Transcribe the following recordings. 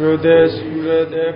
हृदय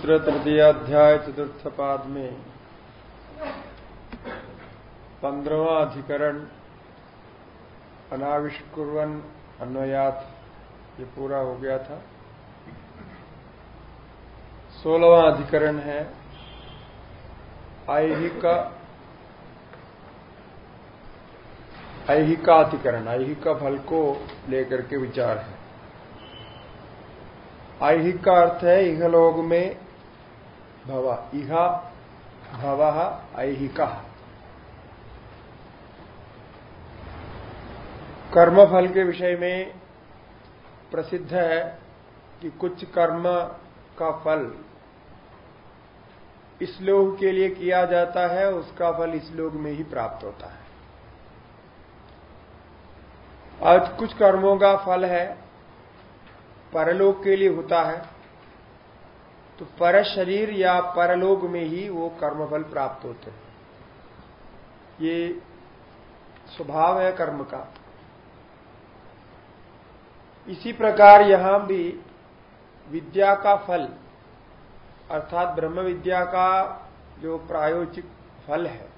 ब्रह्मसूत्र तृतीय अध्याय चतुर्थ पाद में पंद्रवा अधिकरण अनाविष्कुर्वन अन्वयात, ये पूरा हो गया था। सोलहवा अधिकरण है, ऐहिक ऐहिकाधिकरण ऐहिक फल को लेकर के विचार है। ऐहिक का अर्थ है, इहलोक में भव इह भव ऐहिक। कर्मफल के विषय में प्रसिद्ध है कि कुछ कर्म का फल इस लोक के लिए किया जाता है, उसका फल इस लोक में ही प्राप्त होता है। आज कुछ कर्मों का फल है, परलोक के लिए होता है तो पर शरीर या परलोक में ही वो कर्मफल प्राप्त होते हैं। ये स्वभाव है कर्म का। इसी प्रकार यहाँ भी विद्या का फल, अर्थात ब्रह्म विद्या का जो प्रायोजिक फल है,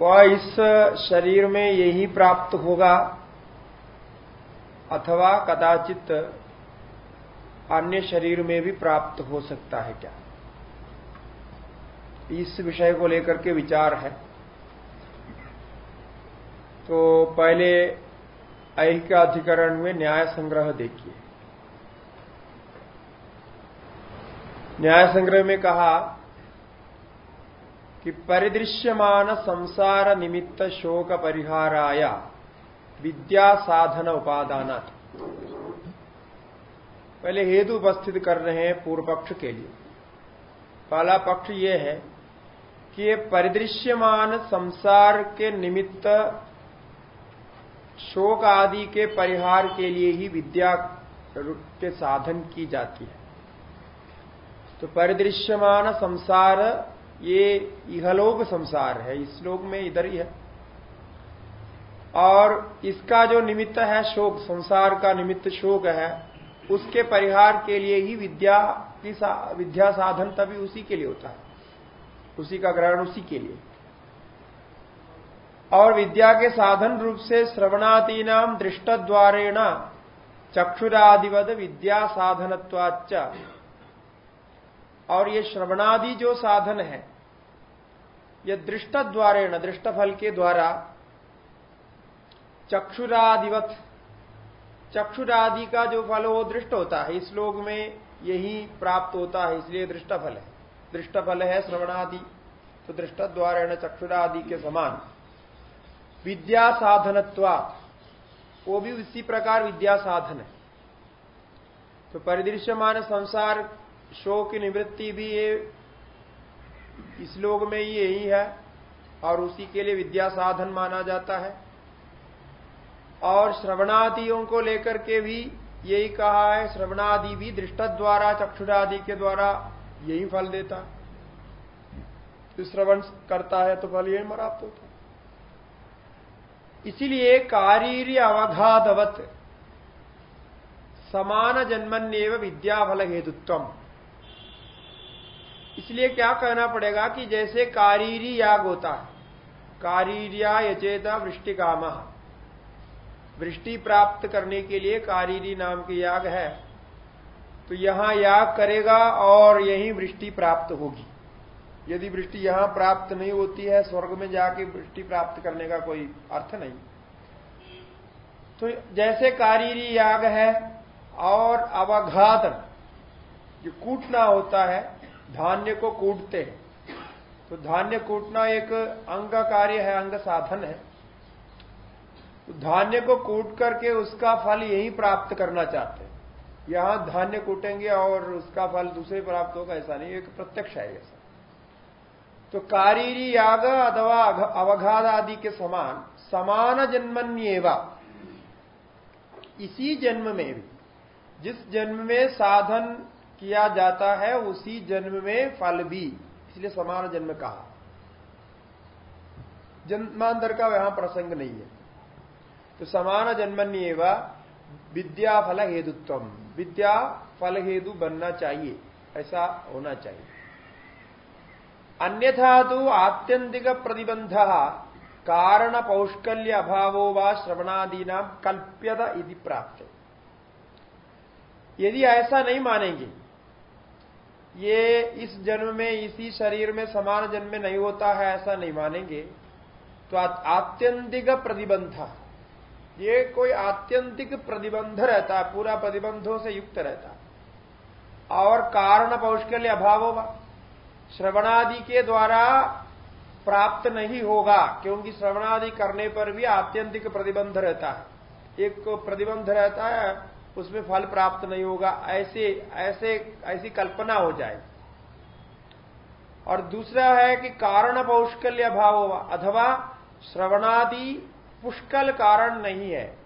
वह इस शरीर में यही प्राप्त होगा, अथवा कदाचित अन्य शरीर में भी प्राप्त हो सकता है क्या? इस विषय को लेकर के विचार है। तो पहले ऐहिकाधिकरण में न्याय संग्रह देखिए। न्याय संग्रह में कहा कि परिदृश्यमान संसार निमित्त शोक परिहाराया विद्या साधन उपादान पहले हेतु उपस्थित कर रहे हैं पूर्व पक्ष के लिए। पहला पक्ष ये है कि ये परिदृश्यमान संसार के निमित्त शोक आदि के परिहार के लिए ही विद्या के साधन की जाती है। तो परिदृश्यमान संसार ये इहलोक संसार है, इस लोक में इधर ही है। और इसका जो निमित्त है शोक, संसार का निमित्त शोक है उसके परिहार के लिए ही विद्या की सा, विद्या साधन तभी उसी के लिए होता है। उसी का ग्रहण उसी के लिए। और विद्या के साधन रूप से श्रवणादीनाम दृष्ट द्वारेण चक्षुरादिवद विद्या साधनत्वाच और ये श्रवणादि जो साधन है यह दृष्ट द्वारेण दृष्ट फल के द्वारा चक्षुरादिवत चक्षुरादि का जो फल वो दृष्ट होता है। इस लोक में यही प्राप्त होता है, इसलिए दृष्ट फल है। दृष्ट फल है श्रवणादि तो दृष्ट द्वारेण चक्षुरादि के समान। विद्या साधनत्वा वो भी उसी प्रकार विद्या साधन है। तो परिदृश्यमान संसार, शोक की निवृत्ति भी ये इस लोक में ही यही है, और उसी के लिए विद्या साधन माना जाता है। और श्रवणादियों को लेकर के भी यही कहा है, श्रवणादि भी दृष्ट द्वारा चक्षुरादि के द्वारा यही फल देता जो श्रवण करता है तो फल यही प्राप्त होता इसीलिए कारीर्य अवघातवत समान जन्मन्यव विद्याफल हेतुत्व इसलिए क्या कहना पड़ेगा कि जैसे कारीरी याग होता है, कारीरिया यचेता वृष्टि काम वृष्टि प्राप्त करने के लिए कारीरी नाम की याग है। तो यहाँ याग करेगा और यही वृष्टि प्राप्त होगी। यदि वृष्टि यहाँ प्राप्त नहीं होती है, स्वर्ग में जाके वृष्टि प्राप्त करने का कोई अर्थ नहीं। तो जैसे कारीरी याग है और अवघातन जो कूटना होता है, धान्य को कूटते हैं। तो धान्य कूटना एक अंग कार्य है अंग साधन है। धान्य को कूट करके उसका फल यही प्राप्त करना चाहते हैं। यहाँ धान्य कूटेंगे और उसका फल दूसरे प्राप्त होगा, ऐसा नहीं, एक प्रत्यक्ष है ऐसा तो कारीरी याग अथवा अवघात आदि के समान समान जन्मन्येवा। इसी जन्म में भी, जिस जन्म में साधन किया जाता है, उसी जन्म में फल भी, इसलिए समान जन्म कहा। जन्मांतर का वहाँ प्रसंग नहीं है। तो समान जन्मन्य विद्या फल हेतुत्व विद्या फल हेतु बनना चाहिए, ऐसा होना चाहिए। अन्यथा तो आत्यंतिक प्रतिबंध, कारण पौष्कल्य अभावो व श्रवणादीना कल्प्यत इति प्राप्त। यदि ऐसा नहीं मानेंगे, ये इस जन्म में, इसी शरीर में समान जन्म में नहीं होता है, ऐसा नहीं मानेंगे तो आत्यंतिक प्रतिबंध ये कोई आत्यंतिक प्रतिबंध रहता है, पूरा प्रतिबंधों से युक्त रहता है। और कारण पौष्कल्य अभाव होगा। श्रवणादि के द्वारा प्राप्त नहीं होगा, क्योंकि श्रवणादि करने पर भी आत्यंतिक प्रतिबंध रहता है। एक प्रतिबंध रहता है, उसमें फल प्राप्त नहीं होगा, ऐसे ऐसे, ऐसी कल्पना हो जाए। और दूसरा है कि कारण पौष्कल्य अभाव होगा, अथवा श्रवणादि पुष्कल कारण नहीं है।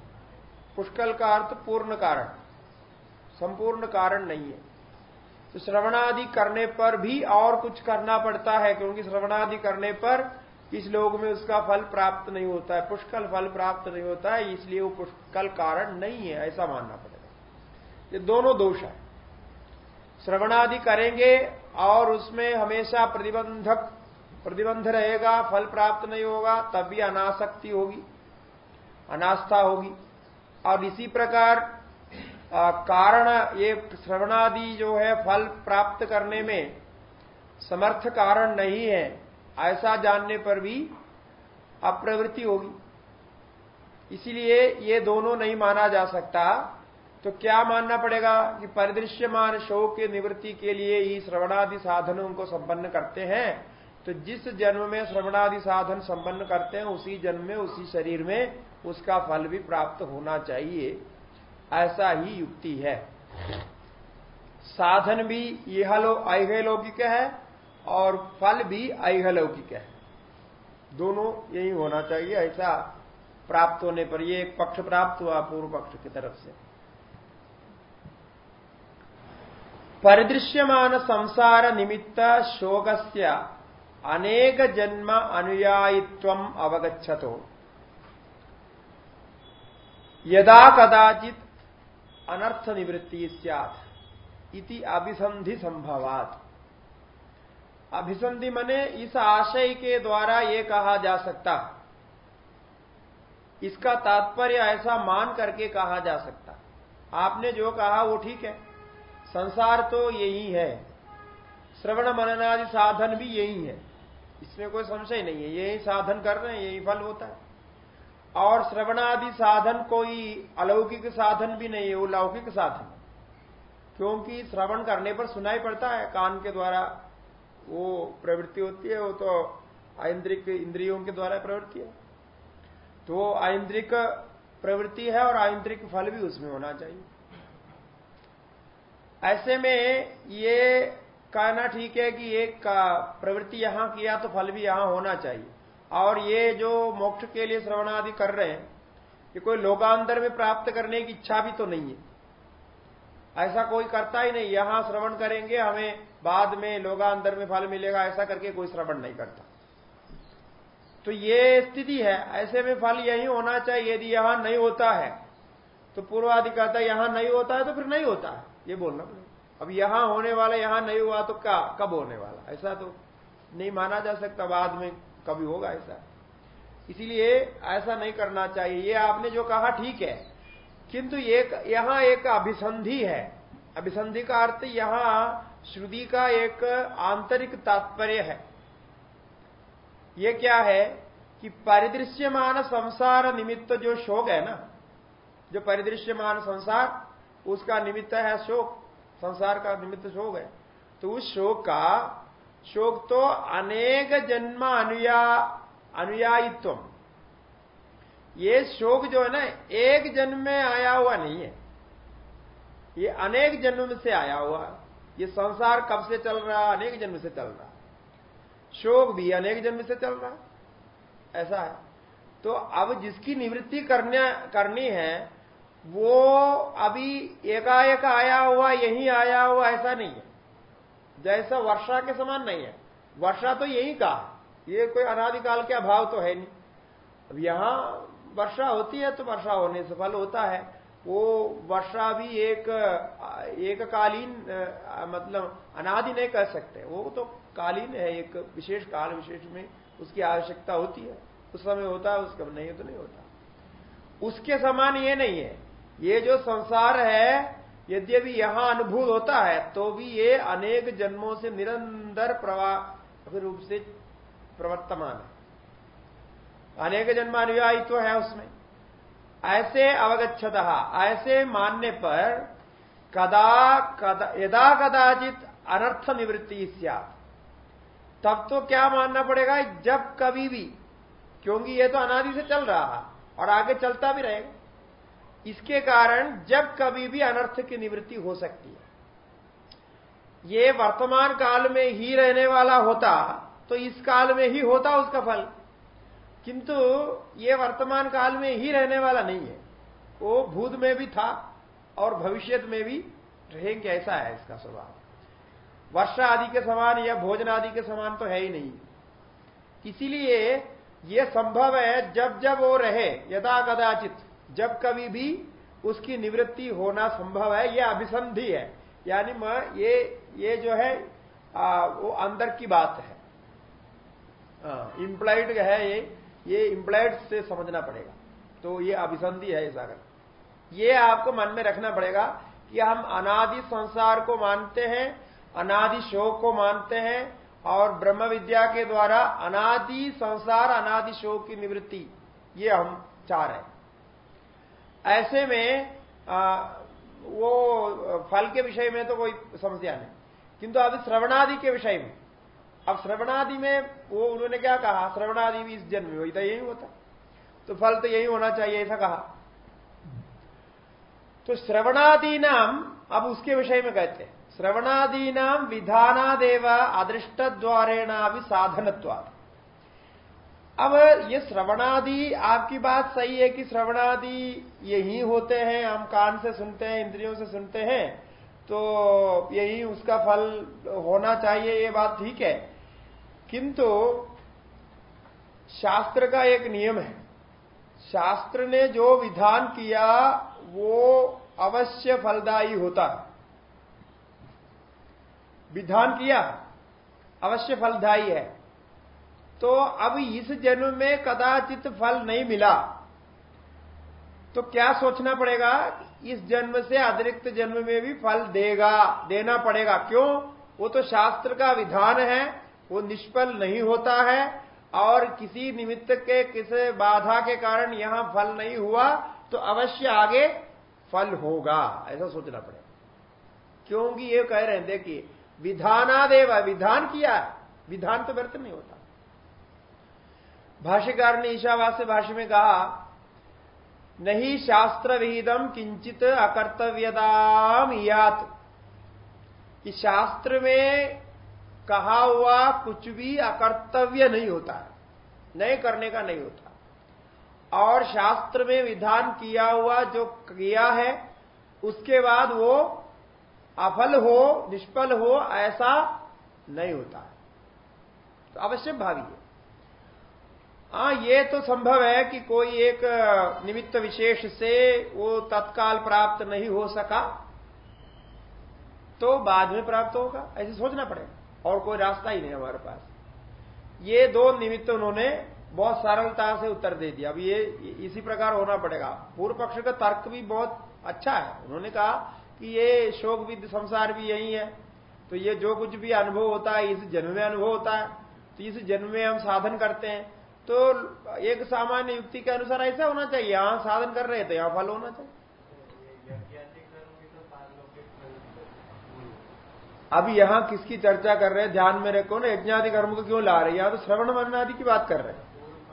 पुष्कल का अर्थ पूर्ण कारण। संपूर्ण कारण नहीं है। तो श्रवणादि करने पर भी और कुछ करना पड़ता है, क्योंकि श्रवणादि करने पर इस लोग में उसका फल प्राप्त नहीं होता है? पुष्कल फल प्राप्त नहीं होता है, इसलिए वो पुष्कल कारण नहीं है, ऐसा मानना पड़ेगा। ये दोनों दोष है। श्रवणादि करेंगे और उसमें हमेशा प्रतिबंधक, प्रतिबंध रहेगा, फल प्राप्त नहीं होगा, तब भी अनासक्ति होगी। अनास्था होगी। और इसी प्रकार आ, कारण ये श्रवणादि जो है फल प्राप्त करने में समर्थ कारण नहीं है ऐसा जानने पर भी अप्रवृत्ति होगी। इसीलिए ये दोनों नहीं माना जा सकता। तो क्या मानना पड़ेगा कि परिदृश्यमान शोक की निवृत्ति के लिए ही श्रवणादि साधनों को संपन्न करते हैं? तो जिस जन्म में श्रवणादि साधन संपन्न करते हैं उसी जन्म में उसी शरीर में उसका फल भी प्राप्त होना चाहिए। ऐसा ही युक्ति है। साधन भी यह लौकिक है और फल भी लौकिक है। दोनों यही होना चाहिए, ऐसा प्राप्त होने पर ये एक पक्ष प्राप्त हुआ पूर्व पक्ष की तरफ़ से। परिदृश्यमान संसार निमित्त शोकस्य अनेक जन्म अनुयायित्व अवगछतो यदा कदाचित अनर्थ निवृत्ति इति अभिसंधि संभवात अभिसंधि मने इस आशय के द्वारा ये कहा जा सकता। इसका तात्पर्य ऐसा मान करके कहा जा सकता। आपने जो कहा वो ठीक है। संसार तो यही है। श्रवण मननादि साधन भी यही है। इसमें कोई संशय नहीं है। यही साधन कर रहे हैं, यही फल होता है। और श्रवणादि साधन कोई अलौकिक साधन भी नहीं है, वो लौकिक साधन क्योंकि श्रवण करने पर सुनाई पड़ता है, कान के द्वारा वो प्रवृत्ति होती है, वो तो आइंद्रिक इंद्रियों के द्वारा प्रवृत्ति है। तो आइंद्रिक प्रवृत्ति है और आइंद्रिक फल भी उसमें होना चाहिए। ऐसे में ये कहना ठीक है कि एक प्रवृत्ति यहाँ किया तो फल भी यहाँ होना चाहिए। और ये जो मोक्ष के लिए श्रवणादि कर रहे हैं, ये कोई लोकांतर में प्राप्त करने की इच्छा भी तो नहीं है। ऐसा कोई करता ही नहीं। यहाँ श्रवण करेंगे, हमें बाद में लोगांतर में फल मिलेगा, ऐसा करके कोई श्रवण नहीं करता। तो ये स्थिति है। ऐसे में फल यही होना चाहिए, यदि यहाँ नहीं होता है तो पूर्वादि कहता है, यहाँ नहीं होता है तो फिर नहीं होता है। ये बोलना अब यहाँ होने वाला, यहाँ नहीं हुआ तो क्या, कब होने वाला? ऐसा तो नहीं माना जा सकता बाद में। कभी होगा ऐसा। इसीलिए ऐसा नहीं करना चाहिए। ये आपने जो कहा ठीक है। किंतु एक, यहाँ एक अभिसंधि है। अभिसंधि का अर्थ यहाँ श्रुति का एक आंतरिक तात्पर्य है। यह क्या है कि परिदृश्यमान संसार निमित्त जो शोक है ना, जो परिदृश्यमान संसार, उसका निमित्त है शोक। संसार का निमित्त शोक है। तो उस शोक का शोक तो अनेक जन्म अनुया अनुयायित्व ये शोक जो है ना, एक जन्म में आया हुआ नहीं है। ये अनेक जन्म से आया हुआ। ये संसार कब से चल रहा? अनेक जन्म से चल रहा। शोक भी अनेक जन्म से चल रहा। ऐसा है। तो अब जिसकी निवृत्ति करने, करनी है, वो अभी एकाएक आया हुआ, यही आया हुआ, ऐसा नहीं है। जैसा वर्षा के समान नहीं है। वर्षा तो यही कहा ये कोई अनादिकाल के अभाव तो है नहीं। अब यहाँ वर्षा होती है तो वर्षा होने से फल होता है। वो वर्षा भी एक एक कालीन मतलब अनादि नहीं कह सकते। वो तो कालीन है, एक विशेष काल विशेष में उसकी आवश्यकता होती है। उस समय होता है उसका नहीं तो नहीं होता। उसके समान ये नहीं है। ये जो संसार है यद्यपि यहाँ अनुभूत होता है तो भी ये अनेक जन्मों से निरंतर प्रवाह रूप से प्रवर्तमान है। अनेक जन्म अनुयायित्व है उसमें। ऐसे अवगछत ऐसे मानने पर कदा कदा, यदा कदाचित अनर्थ निवृत्ति तब तो क्या मानना पड़ेगा? जब कभी भी, क्योंकि ये तो अनादि से चल रहा और आगे चलता भी रहेगा। इसके कारण जब कभी भी अनर्थ की निवृत्ति हो सकती है। ये वर्तमान काल में ही रहने वाला होता तो इस काल में ही होता उसका फल। किंतु ये वर्तमान काल में ही रहने वाला नहीं है। वो भूत में भी था और भविष्य में भी रहेंगे, ऐसा है इसका स्वभाव। वर्षा आदि के समान या भोजन आदि के समान तो है ही नहीं। इसीलिए यह संभव है, जब जब वो रहे, यदा कदाचित जब कभी भी उसकी निवृत्ति होना संभव है यह अभिसंधि है। यानी ये ये जो है आ, वो अंदर की बात है। इम्प्लाइड है ये ये इम्प्लाइड से समझना पड़ेगा। तो ये अभिसंधि है इस अगर ये आपको मन में रखना पड़ेगा कि हम अनादि संसार को मानते हैं अनादि शोक को मानते हैं और ब्रह्म विद्या के द्वारा अनादि संसार अनादि शोक की निवृत्ति ये हम चाह रहे हैं। ऐसे में आ, वो फल के विषय में तो कोई समस्या नहीं। किंतु अभी श्रवणादि के विषय में। अब श्रवणादि में वो उन्होंने क्या कहा? श्रवणादि भी इस जन्म में वही तो यही होता। तो फल तो यही होना चाहिए ऐसा कहा। तो श्रवणादि नाम अब उसके विषय में कहते हैं। श्रवणादि नाम विधानादेव अदृष्ट द्वारेणा भी साधनत्वाद अब ये श्रवणादि, आपकी बात सही है कि श्रवणादि यही होते हैं, हम कान से सुनते हैं, इंद्रियों से सुनते हैं तो यही उसका फल होना चाहिए, ये बात ठीक है। किंतु शास्त्र का एक नियम है। शास्त्र ने जो विधान किया, वो अवश्य फलदायी होता। विधान किया, अवश्य फलदायी है। तो अब इस जन्म में कदाचित फल नहीं मिला। तो क्या सोचना पड़ेगा? इस जन्म से अतिरिक्त जन्म में भी फल देगा, देना पड़ेगा। क्यों? वो तो शास्त्र का विधान है, वो निष्फल नहीं होता है, और किसी निमित्त के, किसी बाधा के कारण यहाँ फल नहीं हुआ तो अवश्य आगे फल होगा। ऐसा सोचना पड़ेगा। क्योंकि ये कह रहे हैं, देखिए, विधानादेव, विधान किया विधान तो व्यर्थ नहीं होता। भाष्यकार ने ईशावास्य भाष्य में कहा, नहीं शास्त्र विहिदम किंचित अकर्तव्यदाम यात। कि शास्त्र में कहा हुआ कुछ भी अकर्तव्य नहीं होता है नहीं करने का नहीं होता। और शास्त्र में विधान किया हुआ जो किया है, उसके बाद वो अफल हो, निष्फल हो, ऐसा नहीं होता तो अवश्य भावी है हाँ ये तो संभव है कि कोई एक निमित्त विशेष से वो तत्काल प्राप्त नहीं हो सका तो बाद में प्राप्त होगा, ऐसे सोचना पड़ेगा, और कोई रास्ता ही नहीं हमारे पास। ये दो निमित्त उन्होंने बहुत सरलता से उत्तर दे दिया। अब ये इसी प्रकार होना पड़ेगा। पूर्व पक्ष का तर्क भी बहुत अच्छा है। उन्होंने कहा कि ये शोक भी संसार भी यही है। तो ये जो कुछ भी अनुभव होता है, इस जन्म में अनुभव होता है तो इस जन्म में हम साधन करते हैं। तो एक सामान्य युक्ति के अनुसार ऐसा होना चाहिए, यहाँ साधन कर रहे तो यहाँ फल होना चाहिए। अब यहाँ किसकी चर्चा कर रहे हैं? ध्यान में रखो ना, यज्ञादि कर्म को क्यों ला रहे हैं? यहाँ तो श्रवण मन आदि की बात कर रहे हैं।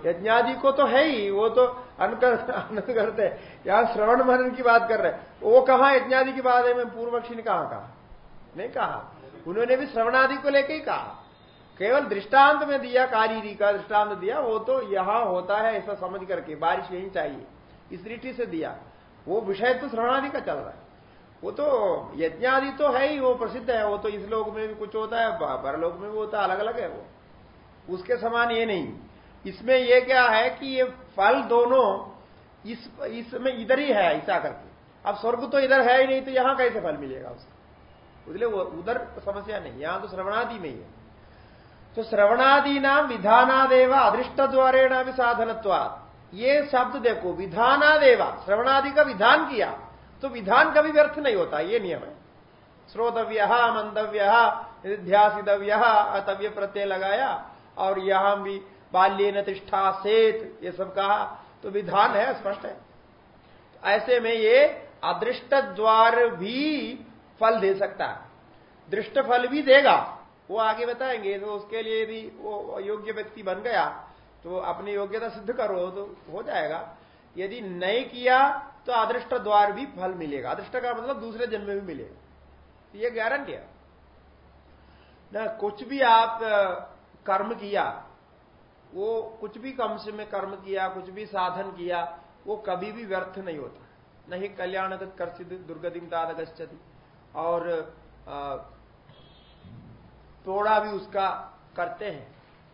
यज्ञादि को तो है ही, वो तो अनंत करते हैं। यहाँ श्रवण मनन की बात कर रहे हैं। वो कहा यज्ञादि की बात है? मैं पूर्व पक्षी ने कहा? नहीं कहा। उन्होंने भी श्रवणादि को लेके ही कहा। केवल दृष्टांत में दिया, कारीरी का दृष्टांत दिया, वो तो यहाँ होता है, ऐसा समझ करके, बारिश यही चाहिए। इस दृष्टि से दिया। वो विषय तो श्रवणादि का चल रहा है। वो तो यज्ञादि तो है ही, वो प्रसिद्ध है, वो तो इस लोक में भी कुछ होता है परलोक में भी होता है अलग अलग है वो। उसके समान ये नहीं। इसमें ये क्या है कि ये फल दोनों इस, इसमें इधर ही है, ऐसा करके। अब स्वर्ग तो इधर है ही नहीं तो यहाँ कैसे फल मिलेगा उसका? उधर समस्या नहीं, यहाँ तो श्रवणादि में ही है। तो श्रवणादि नाम विधानादेव अदृष्ट द्वारेण भी साधनत्वाद ये शब्द देखो, विधानादेवा, श्रवणादि का विधान किया तो विधान कभी व्यर्थ नहीं होता, ये नियम है। श्रोतव्य मंदव्य ध्यासितव्य अतव्य प्रत्यय लगाया, और यहाँ भी बाल्य न तिष्ठा सेत, ये सब कहा तो विधान है, स्पष्ट है। ऐसे में ये अदृष्ट द्वार भी फल दे सकता है। दृष्ट फल भी देगा वो आगे बताएँगे तो उसके लिए यदि वो योग्य व्यक्ति बन गया तो अपनी योग्यता सिद्ध करो तो हो जाएगा। यदि नहीं किया तो अदृष्ट द्वार भी फल मिलेगा। अदृष्ट का मतलब दूसरे जन्म में भी मिलेगा। तो ये गारंटी है। ना, कुछ भी आप कर्म किया, वो कुछ भी कम से में कर्म किया, कुछ भी साधन किया, वो कभी भी व्यर्थ नहीं होता। नहीं कल्याण कर्षित दुर्गतिम ताद और थोड़ा भी उसका करते हैं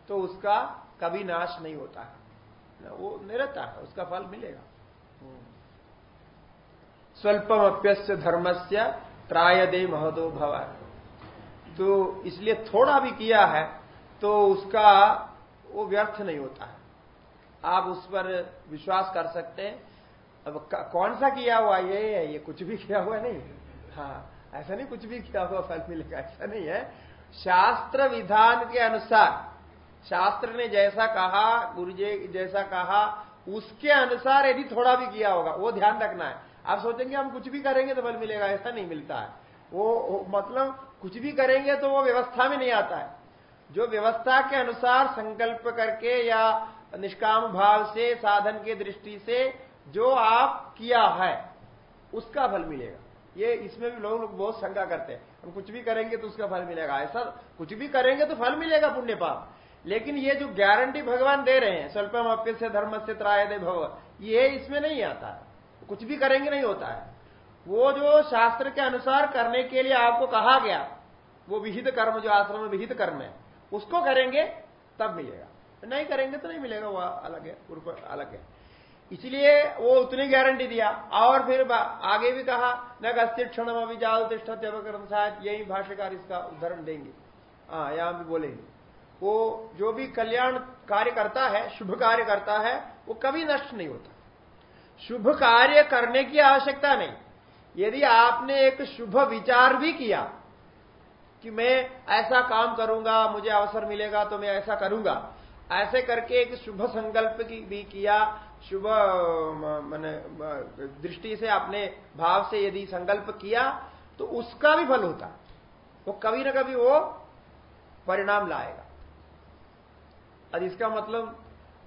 तो उसका कभी नाश नहीं होता है। वो निरता है, उसका फल मिलेगा। स्वल्पम अप्यस्य धर्मस्य त्रायदे महदो भव। तो इसलिए थोड़ा भी किया है तो उसका वो व्यर्थ नहीं होता है। आप उस पर विश्वास कर सकते हैं। अब कौन सा किया हुआ ये? है ये कुछ भी किया हुआ नहीं हाँ ऐसा नहीं कुछ भी किया हुआ फल मिलेगा, ऐसा नहीं है। शास्त्र विधान के अनुसार शास्त्र ने जैसा कहा गुरु जी जैसा कहा उसके अनुसार यदि थोड़ा भी किया होगा वो ध्यान रखना है। आप सोचेंगे हम कुछ भी करेंगे तो फल मिलेगा ऐसा नहीं मिलता है। वो, वो मतलब कुछ भी करेंगे तो वो व्यवस्था में नहीं आता है। जो व्यवस्था के अनुसार संकल्प करके या निष्काम भाव से साधन के दृष्टि से जो आप किया है उसका फल मिलेगा। ये इसमें भी लोग बहुत शंका करते हैं। हम कुछ भी करेंगे तो उसका फल मिलेगा। ऐसा कुछ भी करेंगे तो फल मिलेगा पुण्य पाप लेकिन ये जो गारंटी भगवान दे रहे हैं, स्वल्पम अप्य से धर्म से त्राय दे भव, ये इसमें नहीं आता। है कुछ भी करेंगे नहीं होता है। वो जो शास्त्र के अनुसार करने के लिए आपको कहा गया, वो विहित कर्म, जो आश्रम में विहित कर्म है, उसको करेंगे, तब मिलेगा। नहीं करेंगे तो नहीं मिलेगा, वो अलग है अलग है। इसलिए वो उतनी गारंटी दिया। और फिर आगे भी कहा, न अस्थिर क्षण अभी जाल तिष्ठत्यवकर्म शायद यही भाष्यकार इसका उदाहरण देंगे। हाँ यहाँ भी बोलेंगे। वो जो भी कल्याण कार्य करता है, शुभ कार्य करता है, वो कभी नष्ट नहीं होता। शुभ कार्य करने की आवश्यकता नहीं। यदि आपने एक शुभ विचार भी किया, कि मैं ऐसा काम करूँगा, मुझे अवसर मिलेगा तो मैं ऐसा करूँगा, ऐसे करके एक शुभ संकल्प की भी किया शुभ मैंने दृष्टि से अपने भाव से यदि संकल्प किया तो उसका भी फल होता। वो कभी ना कभी वो परिणाम लाएगा। और इसका मतलब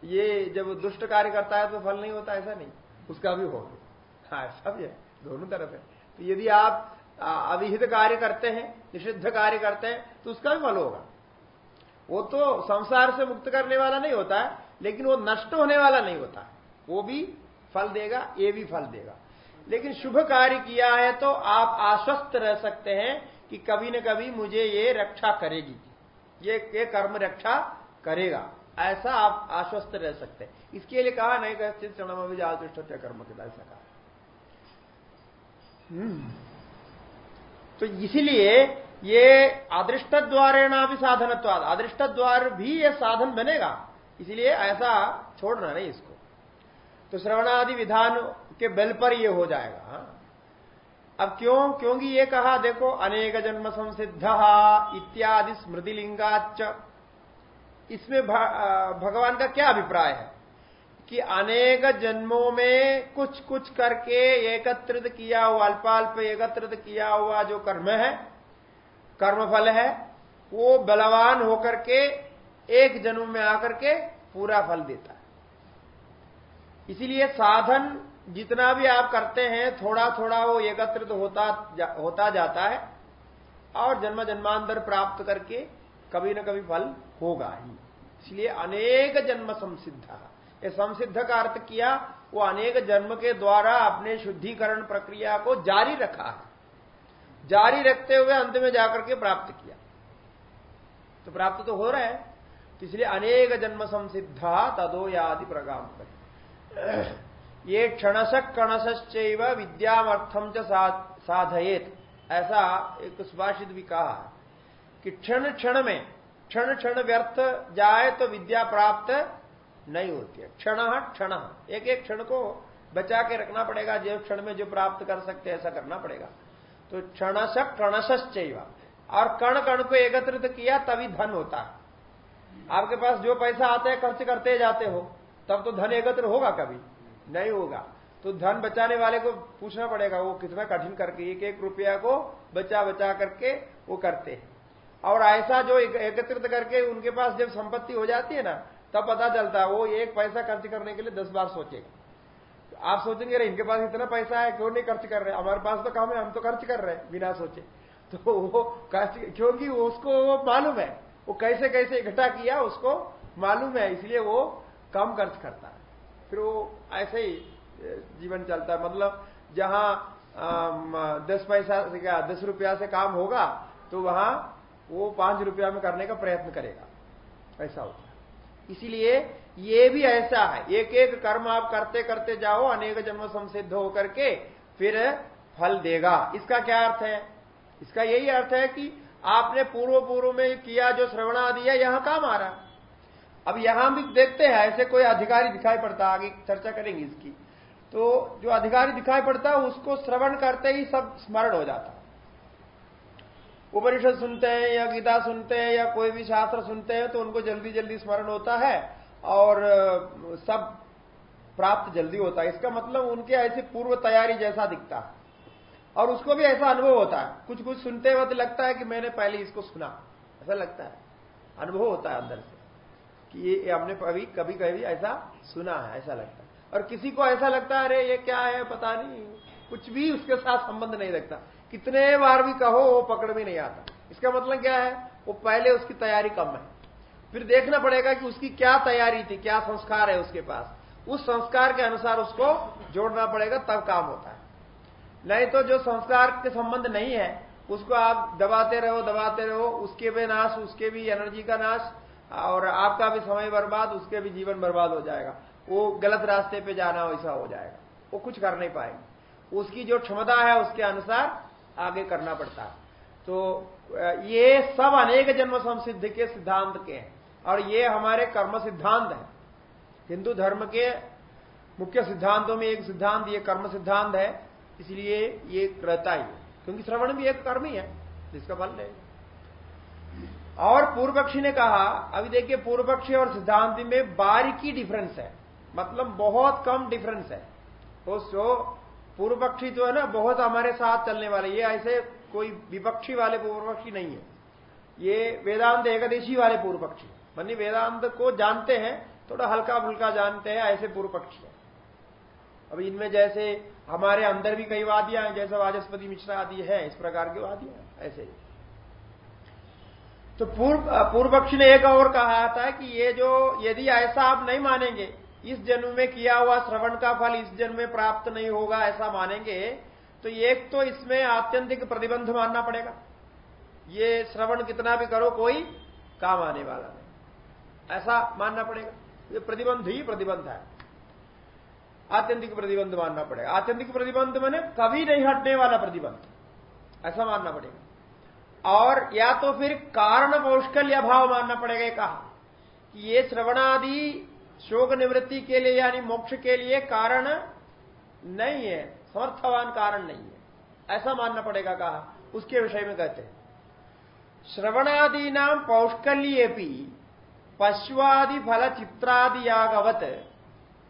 ये जब दुष्ट कार्य करता है तो फल नहीं होता, ऐसा नहीं। उसका भी हो। हाँ है, दोनों तरफ़ है। तो यदि आप अविहित कार्य करते हैं, निषिद्ध कार्य करते हैं तो उसका भी फल होगा। वो तो संसार से मुक्त करने वाला नहीं होता है लेकिन वो नष्ट होने वाला नहीं होता। वो भी फल देगा, ये भी फल देगा। लेकिन शुभ कार्य किया है तो आप आश्वस्त रह सकते हैं कि कभी न कभी मुझे ये रक्षा करेगी। ये ये कर्म रक्षा करेगा। ऐसा आप आश्वस्त रह सकते हैं। इसके लिए कहा, नहीं में भी कर्म के ऐसा कहा। हम्म। तो इसलिए ये अदृष्ट द्वारेणा भी साधनत्वाद। अदृष्ट द्वार भी ये साधन बनेगा। इसलिए ऐसा छोड़ना नहीं इसको। तो श्रवणादि विधान के बल पर ये हो जाएगा हाँ। अब क्यों? क्योंकि ये कहा, देखो, अनेक जन्म संसिद्ध इत्यादि स्मृतिलिंगाच इसमें भगवान का क्या अभिप्राय है? कि अनेक जन्मों में कुछ कुछ करके एकत्रित किया हुआ, अल्पाल्प एकत्रित किया हुआ जो कर्म है, कर्मफल है, वो बलवान होकर के एक जन्म में आकर के पूरा फल देता इसीलिए साधन जितना भी आप करते हैं थोड़ा थोड़ा वो एकत्रित होता जा, होता जाता है और जन्म जन्मांतर प्राप्त करके कभी न कभी फल होगा ही। इसलिए अनेक जन्म संसिद्ध ये संसिद्ध का अर्थ किया वो अनेक जन्म के द्वारा अपने शुद्धिकरण प्रक्रिया को जारी रखा है। जारी रखते हुए अंत में जाकर के प्राप्त किया। तो प्राप्त तो हो रहा है तो इसलिए अनेक जन्म संसिद्धा तदो यादि प्रगाम। ये क्षणशक कणश्चैव विद्यामर्थम च साधयेत। ऐसा एक सुभाषित भी कहा कि क्षण क्षण में, क्षण क्षण व्यर्थ जाए तो विद्या प्राप्त नहीं होती है। क्षण क्षण। एक एक क्षण को बचा के रखना पड़ेगा, जो क्षण में जो प्राप्त कर सकते ऐसा करना पड़ेगा। तो क्षणश क्षणश्चैव और कण कण को एकत्रित किया, तभी धन होता है। आपके पास जो पैसा आता है, खर्च करते जाते हो। तब तो धन एकत्र होगा कभी। नहीं होगा। तो धन बचाने वाले को पूछना पड़ेगा, वो कितना कठिन करके, एक एक रुपया को बचा बचा करके वो करते हैं। और ऐसा जो एकत्रित करके उनके पास जब संपत्ति हो जाती है ना, तब पता चलता है, वो एक पैसा खर्च करने के लिए दस बार सोचेगा। तो आप सोचेंगे, अरे, इनके पास इतना पैसा है, क्यों नहीं खर्च कर रहे हमारे पास तो काम है, हम तो खर्च कर रहे हैं, बिना सोचे। तो वो खर्च, क्योंकि उसको मालूम है, वो कैसे कैसे इकट्ठा किया, उसको मालूम है, इसलिए वो कम खर्च करता है। फिर वो ऐसे ही जीवन चलता है। मतलब जहाँ दस पैसा से क्या, दस रुपया से काम होगा तो वहाँ वो पाँच रुपया में करने का प्रयत्न करेगा। ऐसा होता है। इसीलिए ये भी ऐसा है। एक एक कर्म आप करते करते जाओ, अनेक जन्म संसिद्ध होकर के फिर फल देगा। इसका क्या अर्थ है? इसका यही अर्थ है कि आपने पूर्व पूर्व में किया जो श्रवणा दिया यहाँ काम आ रहा अब यहाँ भी देखते हैं, ऐसे कोई अधिकारी दिखाई पड़ता, आगे चर्चा करेंगे इसकी। तो जो अधिकारी दिखाई पड़ता है उसको श्रवण करते ही सब स्मरण हो जाता। उपनिषद सुनते हैं, या गीता सुनते हैं, या कोई भी शास्त्र सुनते हैं तो उनको जल्दी जल्दी स्मरण होता है, और सब प्राप्त जल्दी होता है। इसका मतलब उनके ऐसे पूर्व तैयारी जैसा दिखता। है और उसको भी ऐसा अनुभव होता है। कुछ कुछ सुनते वक्त लगता है कि मैंने पहले इसको सुना। ऐसा लगता है। अनुभव होता है अंदर से। कि ये हमने कभी कभी कभी ऐसा सुना है, ऐसा लगता है। और किसी को ऐसा लगता है, अरे, ये क्या है, पता नहीं। कुछ भी उसके साथ संबंध नहीं रखता। कितने बार भी कहो, वो पकड़ में नहीं आता। इसका मतलब क्या है? वो पहले उसकी तैयारी कम है। फिर देखना पड़ेगा कि उसकी क्या तैयारी थी, क्या संस्कार है उसके पास। उस संस्कार के अनुसार उसको जोड़ना पड़ेगा, तब काम होता है। नहीं तो जो संस्कार के संबंध नहीं है, उसको आप दबाते रहो दबाते रहो, उसके भी नाश, उसके भी एनर्जी का नाश और आपका भी समय बर्बाद, उसके भी जीवन बर्बाद हो जाएगा। वो गलत रास्ते पे जाना वैसा हो जाएगा। वो कुछ कर नहीं पाएँगे। उसकी जो क्षमता है, उसके अनुसार आगे करना पड़ता है। तो ये सब अनेक जन्म संसिद्ध के सिद्धांत के हैं। और ये हमारे कर्म सिद्धांत है। हिंदू धर्म के मुख्य सिद्धांतों में एक सिद्धांत, ये कर्म सिद्धांत है। इसलिए ये रहता ही। क्योंकि श्रवण भी एक कर्म ही है, जिसका फल है। और पूर्व पक्षी ने कहा, अभी देखिए पूर्व पक्षी और सिद्धांत में बारीकी डिफरेंस है। मतलब बहुत कम डिफरेंस है। तो पूर्व पक्षी जो है ना, बहुत हमारे साथ चलने वाले। ये ऐसे कोई विपक्षी वाले पूर्व पक्षी नहीं है। ये वेदांत एकदेशी वाले पूर्व पक्षी मानी वेदांत को जानते हैं, थोड़ा हल्का फुल्का जानते हैं, ऐसे पूर्व पक्षी है। अब इनमें जैसे हमारे अंदर भी कई वादियाँ हैं, जैसे वाचस्पति मिश्रा आदि है, इस प्रकार की वादियाँ ऐसे ही। तो पूर्व पूर्व पक्ष ने एक और कहा था कि ये जो, यदि ऐसा आप नहीं मानेंगे, इस जन्म में किया हुआ श्रवण का फल इस जन्म में प्राप्त नहीं होगा, ऐसा मानेंगे तो एक तो इसमें आत्यंतिक प्रतिबंध मानना पड़ेगा। ये श्रवण कितना भी करो, कोई काम आने वाला नहीं। ऐसा मानना पड़ेगा। ये प्रतिबंध ही प्रतिबंध है। आत्यंतिक प्रतिबंध मानना पड़ेगा। आत्यंतिक प्रतिबंध मैंने कभी नहीं हटने वाला प्रतिबंध। ऐसा मानना पड़ेगा। और या तो फिर कारण पौष्कल्य अभाव मानना पड़ेगा कहा। कि ये श्रवणादि शोक निवृत्ति के लिए यानी मोक्ष के लिए कारण नहीं है, समर्थवान कारण नहीं है। ऐसा मानना पड़ेगा, कहा। उसके विषय में कहते हैं। श्रवणादि नाम पौष्कल्ये पश्वादि फल चित्रादियागवत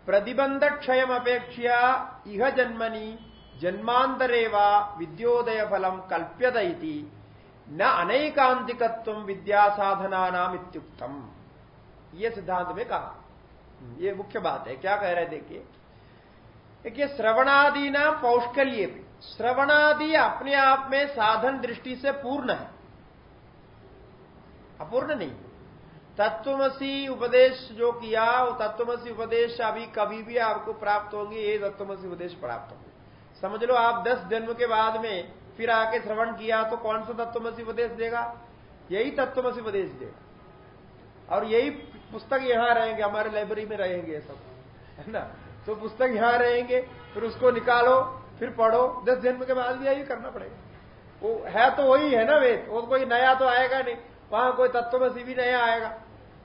प्रतिबंध क्षय अपेक्षा इह जन्मनि जन्मांतरे व विद्योदय फलम कल्प्यत न अनैकांतिकत्व विद्या साधना नाम इत्युक्तम। ये सिद्धांत में कहा। ये मुख्य बात है। क्या कह रहे देखिए। देखिए श्रवणादि ना पौष्कल्य श्रवणादि अपने आप में साधन दृष्टि से पूर्ण है। अपूर्ण नहीं। तत्वमसी उपदेश जो किया, वो तत्वमसी उपदेश अभी कभी भी आपको प्राप्त होंगे, ये तत्वमसी उपदेश प्राप्त होंगे। समझ लो, आप दस जन्म के बाद में फिर आके श्रवण किया तो कौन सा तत्वमसी उपदेश देगा? यही तत्वमसी उपदेश देगा। और यही पुस्तक यहाँ रहेंगे, हमारे लाइब्रेरी में रहेंगे सब। है ना? तो पुस्तक यहाँ रहेंगे, फिर उसको निकालो, फिर पढ़ो। दस जन्म के बाद भी यही करना पड़ेगा। वो है तो वही है ना वेद। वो कोई नया तो आएगा नहीं। वहाँ कोई तत्वमसी भी नया आएगा।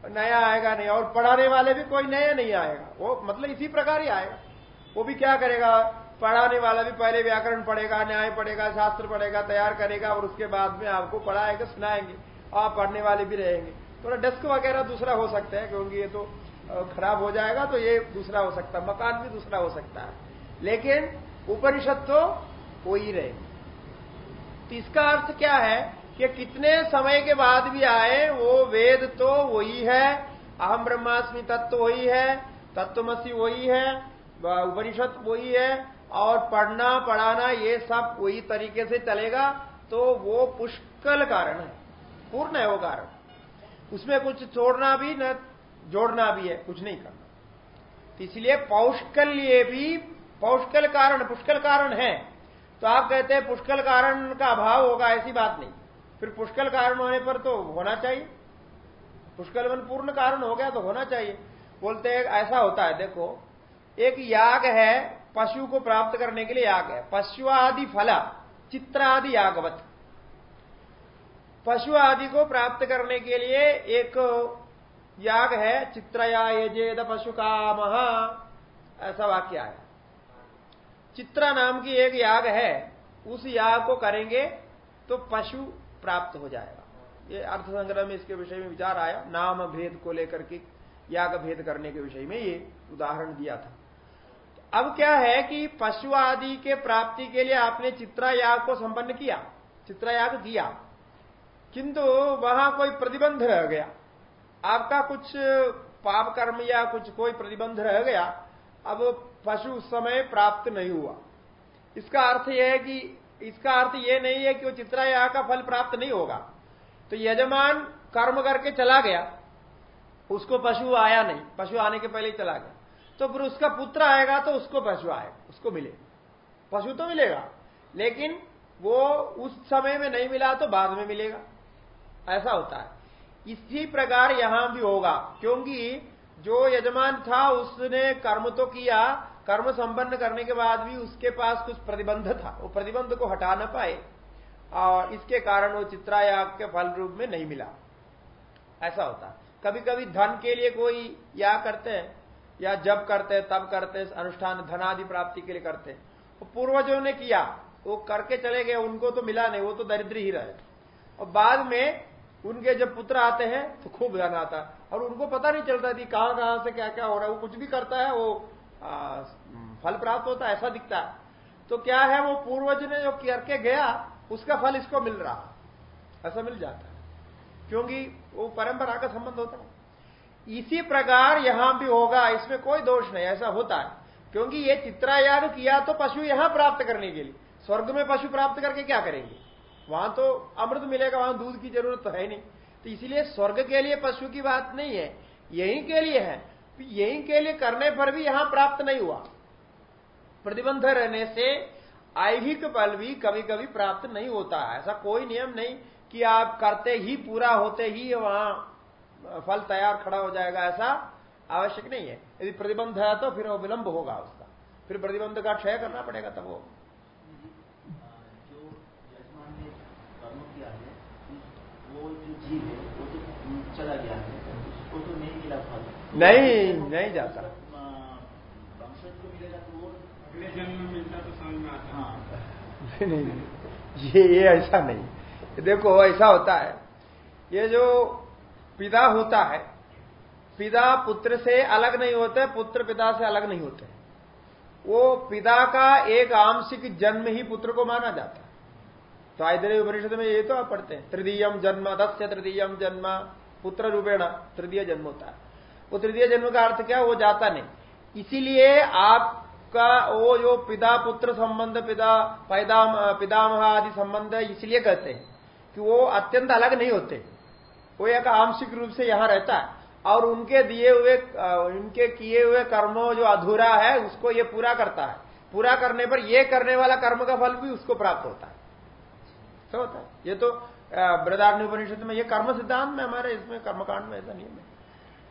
नया आएगा नहीं। और पढ़ाने वाले भी कोई नया नहीं आएगा। वो मतलब इसी प्रकार ही आएगा। वो भी क्या करेगा? पढ़ाने वाला भी पहले व्याकरण पढ़ेगा, न्याय पढ़ेगा, शास्त्र पढ़ेगा, तैयार करेगा और उसके बाद में आपको पढ़ाएगा, सुनाएँगे, आप पढ़ने वाले भी रहेंगे। थोड़ा डेस्क वगैरह दूसरा हो सकता है, क्योंकि ये तो खराब हो जाएगा तो ये दूसरा हो सकता है, मकान भी दूसरा हो सकता है। लेकिन उपनिषद तो हो ही रहे तो इसका अर्थ क्या है कि कितने समय के बाद भी आए, वो वेद तो वही है, अहम ब्रह्मास्मि तत्व वही है, तत्वमसी वही है उपनिषद वही है और पढ़ना, पढ़ाना, ये सब वही तरीके से चलेगा तो वो पुष्कल कारण है। पूर्ण है वो कारण। उसमें कुछ छोड़ना भी, न जोड़ना भी है, कुछ नहीं करना। इसलिए पौष्कल पौष्कल्य भी पौष्कल कारण, पुष्कल कारण है। तो आप कहते हैं पुष्कल कारण का अभाव होगा, ऐसी बात नहीं। फिर पुष्कल कारण होने पर तो होना चाहिए। पुष्कल मन पूर्ण कारण हो गया तो होना चाहिए। बोलते हैं, ऐसा होता है, देखो, एक याग है पशु को प्राप्त करने के लिए याग है। पशु आदि फला चित्र आदि यागवत। पशु आदि को प्राप्त करने के लिए एक याग है चित्रया यजेद पशु काम ऐसा वाक्य आया चित्रा नाम की एक याग है, उस याग को करेंगे तो पशु प्राप्त हो जाएगा। ये अर्थ संग्रह में इसके विषय में विचार आया। नाम भेद को लेकर के याग भेद करने के विषय में ये उदाहरण दिया था। अब क्या है कि पशु आदि के प्राप्ति के लिए आपने चित्रायाग को संपन्न किया, चित्रायाग दिया। किंतु वहाँ कोई प्रतिबंध रह गया। आपका कुछ पाप कर्म या कुछ कोई प्रतिबंध रह गया, अब पशु उस समय प्राप्त नहीं हुआ। इसका अर्थ यह है कि, इसका अर्थ यह नहीं है कि वो चित्रायाग का फल प्राप्त नहीं होगा। तो यजमान कर्म करके चला गया, उसको पशु आया नहीं, पशु आने के पहले ही चला गया। तो फिर उसका पुत्र आएगा तो उसको पशु आएगा उसको मिले। पशु तो मिलेगा, लेकिन वो उस समय में नहीं मिला तो बाद में मिलेगा। ऐसा होता है। इसी प्रकार यहाँ भी होगा, क्योंकि जो यजमान था, उसने कर्म तो किया, कर्म संपन्न करने के बाद भी उसके पास कुछ प्रतिबंध था, वो प्रतिबंध को हटा ना पाए, और इसके कारण वो चित्रायाग के फल रूप में नहीं मिला। ऐसा होता कभी कभी धन के लिए कोई या करते हैं या जब करते तब करते अनुष्ठान धनादि प्राप्ति के लिए करते। पूर्वजों ने किया वो करके चले गए उनको तो मिला नहीं वो तो दरिद्र ही रहे। और बाद में उनके जब पुत्र आते हैं तो खूब धन आता और उनको पता नहीं चलता थी कहाँ कहाँ से क्या क्या हो रहा है वो कुछ भी करता है वो आ, फल प्राप्त होता है ऐसा दिखता है। तो क्या है वो पूर्वज ने जो करके गया उसका फल इसको मिल रहा। ऐसा मिल जाता है। क्योंकि वो परंपरा का संबंध होता है। इसी प्रकार यहाँ भी होगा, इसमें कोई दोष नहीं, ऐसा होता है। क्योंकि ये चित्रायाग किया तो पशु यहाँ प्राप्त करने के लिए। स्वर्ग में पशु प्राप्त करके क्या करेंगे? वहाँ तो अमृत मिलेगा, वहाँ दूध की ज़रूरत तो है नहीं। तो इसलिए स्वर्ग के लिए पशु की बात नहीं है, यही के लिए है। यही के लिए करने पर भी यहाँ प्राप्त नहीं हुआ। प्रतिबंध रहने से ऐहिक बल भी कभी कभी प्राप्त नहीं होता है। ऐसा कोई नियम नहीं कि आप करते ही, पूरा होते ही वहाँ फल तैयार खड़ा हो जाएगा ऐसा आवश्यक नहीं है। यदि प्रतिबंध है तो फिर वो विलंब होगा उसका। फिर प्रतिबंध का क्षय करना पड़ेगा तब वो। जो यजमान ने कर्म किया है वो जो जीव है वो तो चला गया है उसको तो नहीं मिला फल। नहीं नहीं जाता। वंशज को मिलेगा तो वो अगले जन्म में मिलता तो समझ में आता। हाँ। नहीं नहीं। ये ये ऐसा नहीं। देखो ऐसा होता है। ये जो पिता होता है, पिता पुत्र से अलग नहीं होते, पुत्र पिता से अलग नहीं होते। वो पिता का एक आंशिक जन्म ही पुत्र को माना जाता है। तो आयदर उपनिषद में ये तो आप पढ़ते हैं, तृतीयम जन्म दस्य तृतीयम जन्म, पुत्र रूपेण तृतीय जन्म होता है। वो तृतीय जन्म का अर्थ क्या, वो जाता नहीं। इसीलिए आपका वो जो पिता पुत्र संबंध, पिता पैदा पितामह आदि संबंध इसलिए कहते हैं कि वो अत्यंत अलग नहीं होते। वो एक आंशिक रूप से यहाँ रहता है। और उनके दिए हुए उनके किए हुए कर्मों जो अधूरा है, उसको ये पूरा करता है। पूरा करने पर ये करने वाला कर्म का फल भी उसको प्राप्त होता है। सब होता है। ये तो बृदारण्य उपनिषद में ये कर्म सिद्धांत में हमारे इसमें कर्मकांड में ऐसा नियम है।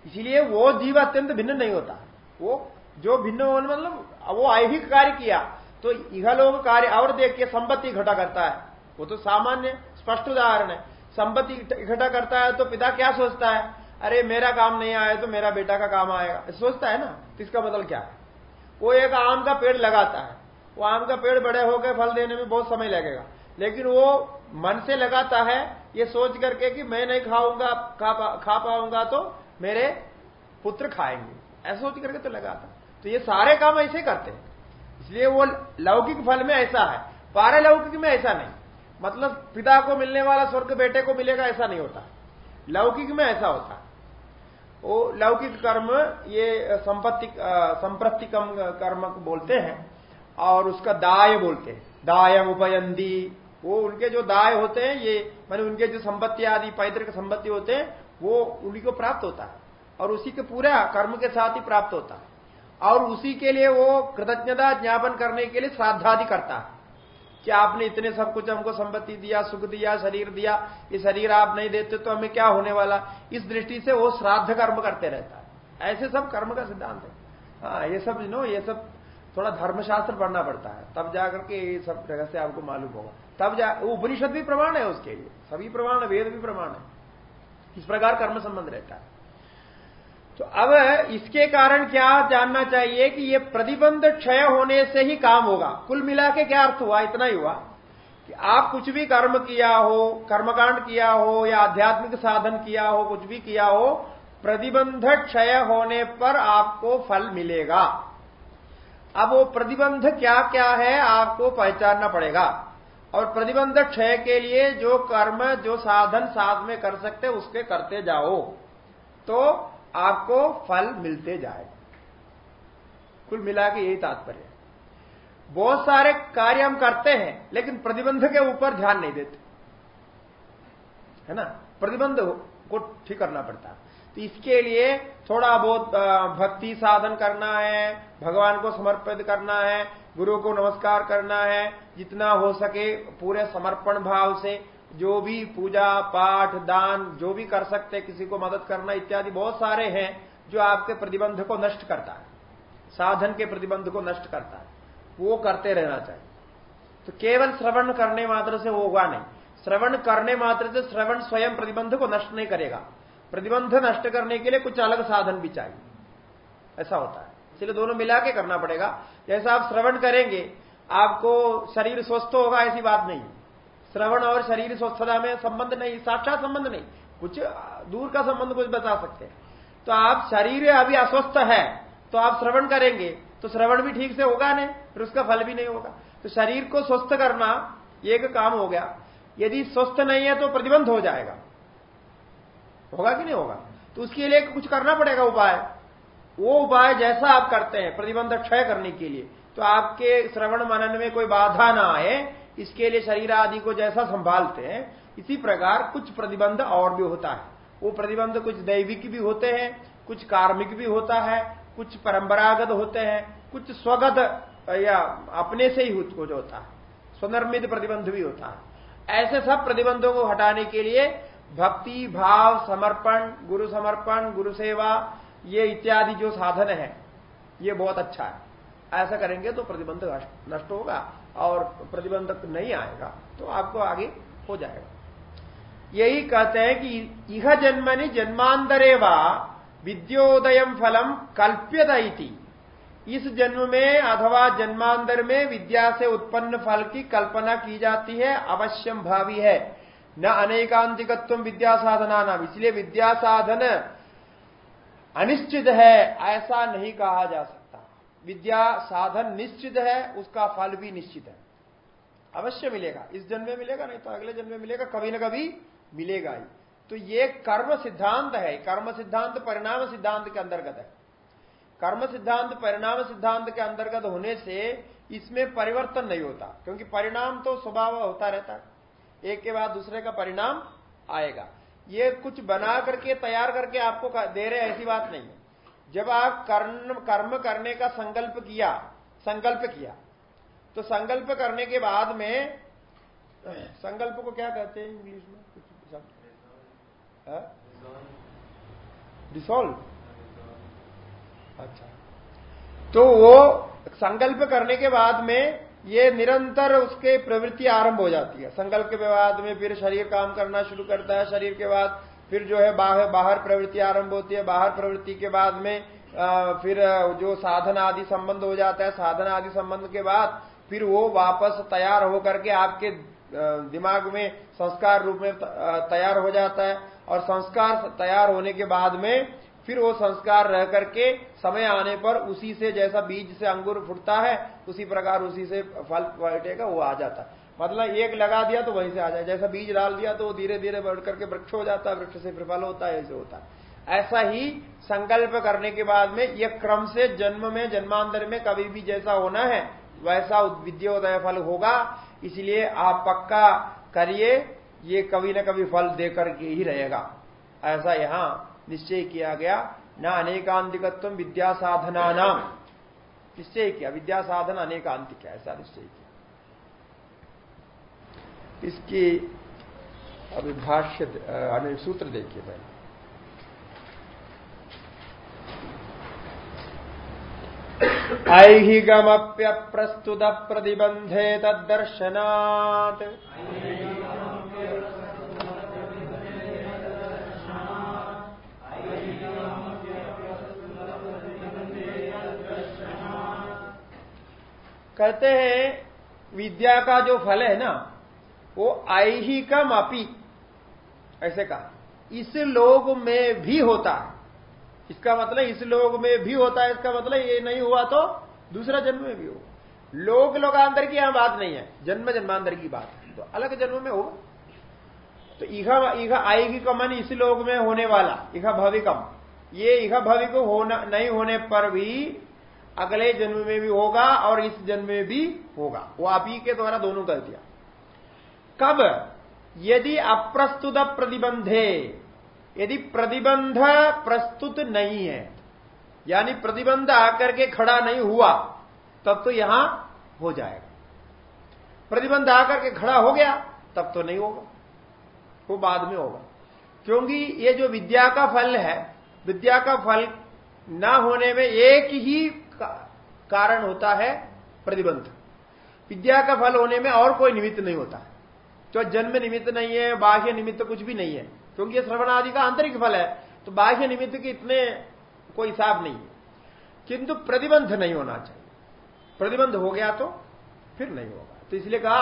इसीलिए वो जीव अत्यंत भिन्न नहीं होता। वो जो भिन्न मतलब वो ऐहिक कार्य किया तो इहलोक कार्य और देख के संपत्ति इकट्ठा करता है। वो तो सामान्य, स्पष्ट उदाहरण है। संपत्ति इकट्ठा करता है तो पिता क्या सोचता है? अरे मेरा काम नहीं आया तो मेरा बेटा का काम आएगा। सोचता है ना? तो इसका मतलब क्या है? वो एक आम का पेड़ लगाता है। वो आम का पेड़ बड़े होकर फल देने में बहुत समय लगेगा। लेकिन वो मन से लगाता है ये सोच करके कि मैं नहीं खाऊँगा खा, पा, खा पाऊँगा तो मेरे पुत्र खाएँगे। ऐसा सोच करके तो लगाता तो ये सारे काम ऐसे करते हैं। इसलिए वो लौकिक फल में ऐसा है। पारलौकिक में ऐसा नहीं। मतलब पिता को मिलने वाला, स्वर्ग बेटे को मिलेगा, ऐसा नहीं होता। लौकिक में ऐसा होता। वो लौकिक कर्म, ये संपत्ति संप्रतिकम कर्म बोलते हैं, और उसका दाय बोलते हैं। दाय उपयंदी वो उनके जो दाय होते हैं, ये माने उनके जो संपत्ति आदि, पैतृक संपत्ति होते हैं, वो उन्हीं को प्राप्त होता है। और उसी के पूरा कर्म के साथ ही प्राप्त होता है। और उसी के लिए वो कृतज्ञता ज्ञापन करने के लिए श्राद्धादि करता है। कि आपने इतने सब कुछ हमको संपत्ति दिया, सुख दिया, शरीर दिया, ये शरीर आप नहीं देते तो हमें क्या होने वाला? इस दृष्टि से वो श्राद्ध कर्म करते रहता है। ऐसे सब कर्म का सिद्धांत है। हाँ ये सब नो ये सब थोड़ा धर्मशास्त्र पढ़ना पड़ता है। तब जाकर के ये सब जगह से आपको मालूम होगा। तब जा उपनिषद भी प्रमाण है उसके लिए। सभी प्रमाण, वेद भी प्रमाण है। इस प्रकार कर्म संबंध रहता है। तो अब इसके कारण क्या जानना चाहिए कि ये प्रतिबंध क्षय होने से ही काम होगा। कुल मिला के क्या अर्थ हुआ? इतना ही हुआ कि आप कुछ भी कर्म किया हो, कर्मकांड किया हो या आध्यात्मिक साधन किया हो, कुछ भी किया हो, प्रतिबंध क्षय होने पर आपको फल मिलेगा। अब वो प्रतिबंध क्या क्या है, आपको पहचानना पड़ेगा। और प्रतिबंध क्षय के लिए जो कर्म, जो साधन साथ में कर सकते उसके करते जाओ। तो आपको फल मिलते जाएगा। कुल मिला के यही तात्पर्य बहुत सारे कार्य हम करते हैं, लेकिन प्रतिबंध के ऊपर ध्यान नहीं देते। है ना? प्रतिबंध को ठीक करना पड़ता। तो इसके लिए थोड़ा बहुत भक्ति साधन करना है, भगवान को समर्पित करना है गुरु को नमस्कार करना है, जितना हो सके पूरे समर्पण भाव से जो भी पूजा, पाठ, दान, जो भी कर सकते किसी को मदद करना इत्यादि बहुत सारे हैं जो आपके प्रतिबंध को नष्ट करता है। साधन के प्रतिबंध को नष्ट करता है। वो करते रहना चाहिए। तो केवल श्रवण करने मात्र से होगा नहीं। श्रवण करने मात्र से श्रवण स्वयं प्रतिबंध को नष्ट नहीं करेगा। प्रतिबंध नष्ट करने के लिए कुछ अलग साधन भी चाहिए। ऐसा होता है। इसलिए दोनों मिला के करना पड़ेगा। जैसा आप श्रवण करेंगे, आपको शरीर स्वस्थ होगा, ऐसी बात नहीं श्रवण और शरीर स्वस्थता में संबंध नहीं, साक्षात संबंध नहीं। कुछ दूर का संबंध कुछ बता सकते हैं। तो आप शरीर अभी अस्वस्थ है तो आप श्रवण करेंगे तो श्रवण भी ठीक से होगा नहीं, फिर उसका फल भी नहीं होगा। तो शरीर को स्वस्थ करना एक काम हो गया। यदि स्वस्थ नहीं है तो प्रतिबंध हो जाएगा। होगा कि नहीं होगा? तो उसके लिए कुछ करना पड़ेगा उपाय। वो उपाय जैसा आप करते हैं, प्रतिबंध क्षय करने के लिए। तो आपके श्रवण मनन में कोई बाधा ना आए इसके लिए शरीर आदि को जैसा संभालते हैं, इसी प्रकार कुछ प्रतिबंध और भी होता है। वो प्रतिबंध कुछ दैविक भी होते हैं, कुछ कार्मिक भी होता है, कुछ परंपरागत होते हैं, कुछ स्वगत, या अपने से ही कुछ होता है। स्वनिर्मित प्रतिबंध भी होता है। ऐसे सब प्रतिबंधों को हटाने के लिए भक्ति, भाव, समर्पण, गुरु समर्पण, गुरु सेवा, ये इत्यादि जो साधन है, ये बहुत अच्छा है। ऐसा करेंगे तो प्रतिबंध नष्ट होगा। और प्रतिबंधक नहीं आएगा तो आपको आगे हो जाएगा। यही कहते हैं कि यह जन्मनि जन्मांतरे व विद्योदय फलम कल्प्यत इस जन्म में अथवा जन्मांतर में विद्या से उत्पन्न फल की कल्पना की जाती है अवश्यम भावी है। न अनेकांतिकत्व विद्या साधना नाम इसलिए विद्या साधन अनिश्चित है, ऐसा नहीं कहा जा सकता। विद्या साधन निश्चित है, उसका फल भी निश्चित है। अवश्य मिलेगा। इस जन्म में मिलेगा, नहीं तो अगले जन्म में मिलेगा, कभी ना कभी मिलेगा ही। तो ये कर्म सिद्धांत है। कर्म सिद्धांत परिणाम सिद्धांत के अंतर्गत है। कर्म सिद्धांत परिणाम सिद्धांत के अंतर्गत होने से इसमें परिवर्तन नहीं होता, क्योंकि परिणाम तो स्वभाव होता रहता है। एक के बाद दूसरे का परिणाम आएगा। ये कुछ बना करके, तैयार करके आपको दे रहे ऐसी बात नहीं है। जब आप कर्म कर्म करने का संकल्प किया संकल्प किया तो संकल्प करने के बाद में, संकल्प को क्या कहते हैं इंग्लिश में? कुछ डिसॉल्व अच्छा। तो वो संकल्प करने के बाद में ये निरंतर उसके प्रवृत्ति आरंभ हो जाती है। संकल्प के बाद में फिर शरीर काम करना शुरू करता है। शरीर के बाद फिर जो है बाहर बाहर प्रवृत्ति आरंभ होती है बाहर प्रवृत्ति के बाद में आ, फिर जो साधन आदि संबंध हो जाता है साधन आदि संबंध के बाद फिर वो वापस तैयार होकर के आपके दिमाग में संस्कार रूप में तैयार हो जाता है और संस्कार तैयार होने के बाद में फिर वो संस्कार रह करके समय आने पर उसी से जैसा बीज से अंगूर फुटता है उसी प्रकार उसी से फल बैठेगा वो आ जाता है। मतलब एक लगा दिया तो वहीं से आ जाए। जैसा बीज डाल दिया तो वो धीरे धीरे बढ़ करके वृक्ष हो जाता है, वृक्ष से फिर फल होता है, ऐसे होता है। ऐसा ही संकल्प करने के बाद में यह क्रम से जन्म में, जन्मांतर में कभी भी जैसा होना है, वैसा विद्योदय फल होगा। इसलिए आप पक्का करिए, ये कभी न कभी फल देकर के ही रहेगा। ऐसा यहाँ निश्चय किया गया। न अनेकांतिकत्व विद्या साधना नाम निश्चय किया। विद्या साधन अनेकांतिक ऐसा निश्चय किया। इसकी अभिभाष्य सूत्र देखिए पहले प्रस्तुत प्रतिबंधे तदर्शनात् कहते हैं, विद्या का जो फल है ना वो ऐहिकम अपी ऐसे कहा। इस लोग में भी होता है। इसका मतलब इस लोग में भी होता है, इसका मतलब ये नहीं हुआ तो दूसरा जन्म में भी हो लोग लोगांतर की यहाँ बात नहीं है, जन्म जन्मांतर की बात। है तो अलग जन्म में होगा। तो इहा इहा आएगी कमन इस लोग में होने वाला, इहा भविकम ये इहा भविक होना, नहीं होने पर भी अगले जन्म में भी होगा और इस जन्म में भी होगा। वो आप ही के द्वारा दोनों कर दिया। कब? यदि अप्रस्तुत प्रतिबंधे। यदि प्रतिबंध प्रस्तुत नहीं है, यानी प्रतिबंध आकर के खड़ा नहीं हुआ, तब तो यहाँ हो जाएगा। प्रतिबंध आकर के खड़ा हो गया, तब तो नहीं होगा। वो तो बाद में होगा। क्योंकि ये जो विद्या का फल है, विद्या का फल न होने में एक ही कारण होता है प्रतिबंध। विद्या का फल होने में और कोई निमित्त नहीं होता। तो जन्म निमित्त नहीं है, बाह्य निमित्त कुछ भी नहीं है। क्योंकि ये श्रवण आदि का आंतरिक फल है तो बाह्य निमित्त के इतने कोई हिसाब नहीं है। किंतु प्रतिबंध नहीं होना चाहिए। प्रतिबंध हो गया तो फिर नहीं होगा। तो इसलिए कहा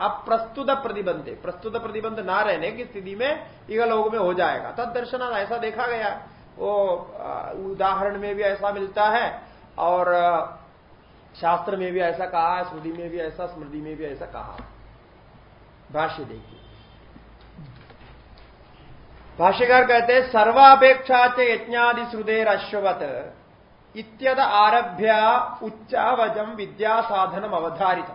अप्रस्तुत प्रतिबंध। प्रस्तुत प्रतिबंध ना रहने की स्थिति में यह लोग में हो जाएगा। तद दर्शन ऐसा देखा गया। वो उदाहरण में भी ऐसा मिलता है और शास्त्र में भी ऐसा कहा स्मृति में भी ऐसा, स्मृति में भी ऐसा कहा भाष्य देखिए। भाष्यकार कहते हैं सर्वापेक्षा च यज्ञादि श्रुदेर अश्वत इत्यद आरभ्य उच्चावजम विद्या साधनम अवधारित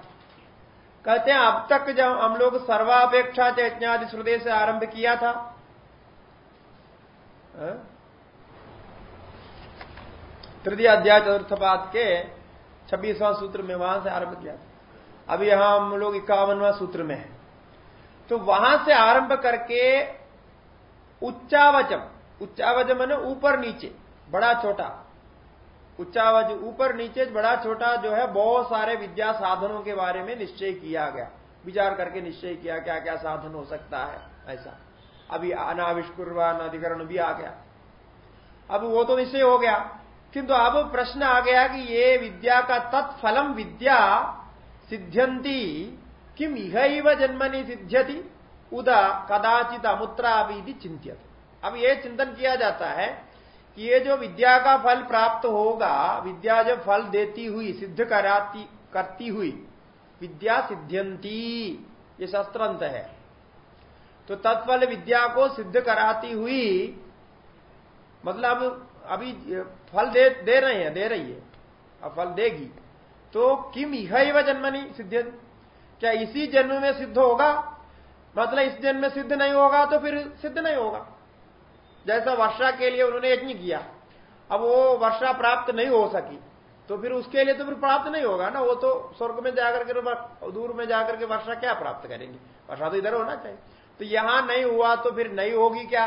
कहते हैं, अब तक जब हम लोग सर्वापेक्षा च यज्ञादि श्रुदे से आरंभ किया था तृतीय अध्याय चतुर्थ पाद के छब्बीसवां सूत्र में वहाँ से आरंभ किया था। अभी यहाँ हम लोग इक्यावनवा सूत्र में है। तो वहाँ से आरंभ करके उच्चावचम उच्चावचम है ऊपर नीचे, बड़ा छोटा। उच्चावच, ऊपर नीचे, बड़ा छोटा जो है, बहुत सारे विद्या साधनों के बारे में निश्चय किया गया। विचार करके निश्चय किया क्या क्या साधन हो सकता है, ऐसा। अभी अनाविष्कुर्वान अधिकरण भी आ गया। अब वो तो निश्चय हो गया। किंतु अब प्रश्न आ गया कि ये विद्या का तत्फलम, विद्या सिद्ध्यंती किम इह जन्मनि सिद्ध्यति? उदा कदाचित अमुत्रा अभी चिंतित अब ये चिंतन किया जाता है कि ये जो विद्या का फल प्राप्त होगा, विद्या जो फल देती हुई, सिद्ध कराती, करती हुई, विद्या सिद्ध्यंती, ये शस्त्रंत है। तो तत्फल विद्या को सिद्ध कराती हुई मतलब अभी फल दे दे रहे हैं, दे रही है, अब फल देगी। तो किम इह जन्मनी सिद्ध क्या इसी जन्म में सिद्ध होगा? मतलब इस जन्म में सिद्ध नहीं होगा तो फिर सिद्ध नहीं होगा। जैसा वर्षा के लिए उन्होंने यज्ञ किया, अब वो वर्षा प्राप्त नहीं हो सकी तो फिर उसके लिए तो फिर प्राप्त नहीं होगा ना? वो तो स्वर्ग में जाकर के दूर में जाकर के वर्षा क्या प्राप्त करेंगे? वर्षा तो इधर होना चाहिए। तो यहाँ नहीं हुआ तो फिर नहीं होगी क्या?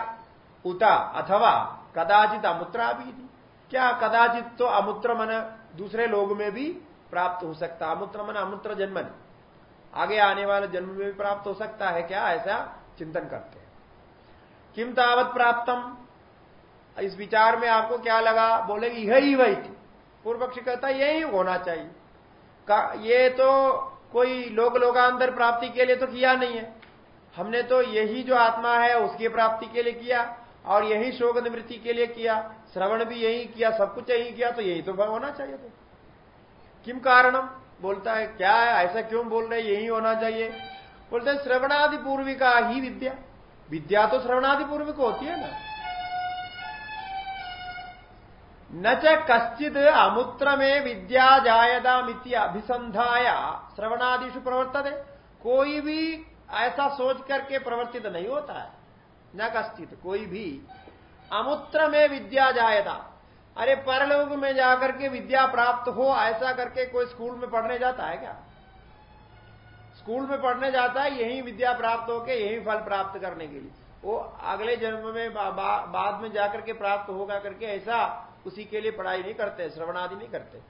उता, अथवा कदाचित अमुत्रा भी थी क्या कदाचित तो अमुत्र मन दूसरे लोग में भी प्राप्त हो सकता? अमुत्र मन, अमुत्र जन्मन आगे आने वाले जन्म में भी प्राप्त हो सकता है क्या? ऐसा चिंतन करते हैं। किम तावत प्राप्तम? इस विचार में आपको क्या लगा? बोलेगी, यही वही थी। पूर्व पक्षी कहता यही होना चाहिए। का, ये तो कोई लोक लोकांतर प्राप्ति के लिए तो किया नहीं है। हमने तो यही जो आत्मा है, उसकी प्राप्ति के लिए किया और यही शोक निवृत्ति के लिए किया। श्रवण भी यही किया, सब कुछ यही किया तो यही तो होना चाहिए। किम कारणम? बोलता है, क्या है? ऐसा क्यों बोल रहे यही होना चाहिए। बोलते हैं श्रवणादि पूर्विका ही विद्या। विद्या तो श्रवणादि पूर्विक होती है ना। न च कश्चित अमुत्र में विद्या जायदा मित्य अभिसंधाया। श्रवणादिशु प्रवर्तते। कोई भी ऐसा सोच करके प्रवर्तित नहीं होता है। न कश्चित कोई भी। अमुत्र में विद्या जायदा। अरे परलोक में जाकर के विद्या प्राप्त हो ऐसा करके कोई स्कूल में पढ़ने जाता है क्या? स्कूल में पढ़ने जाता है यही विद्या प्राप्त होके यही फल प्राप्त करने के लिए। वो अगले जन्म में बा, बा, बाद में जाकर के प्राप्त होगा करके ऐसा उसी के लिए पढ़ाई नहीं करते श्रवणादि नहीं करते।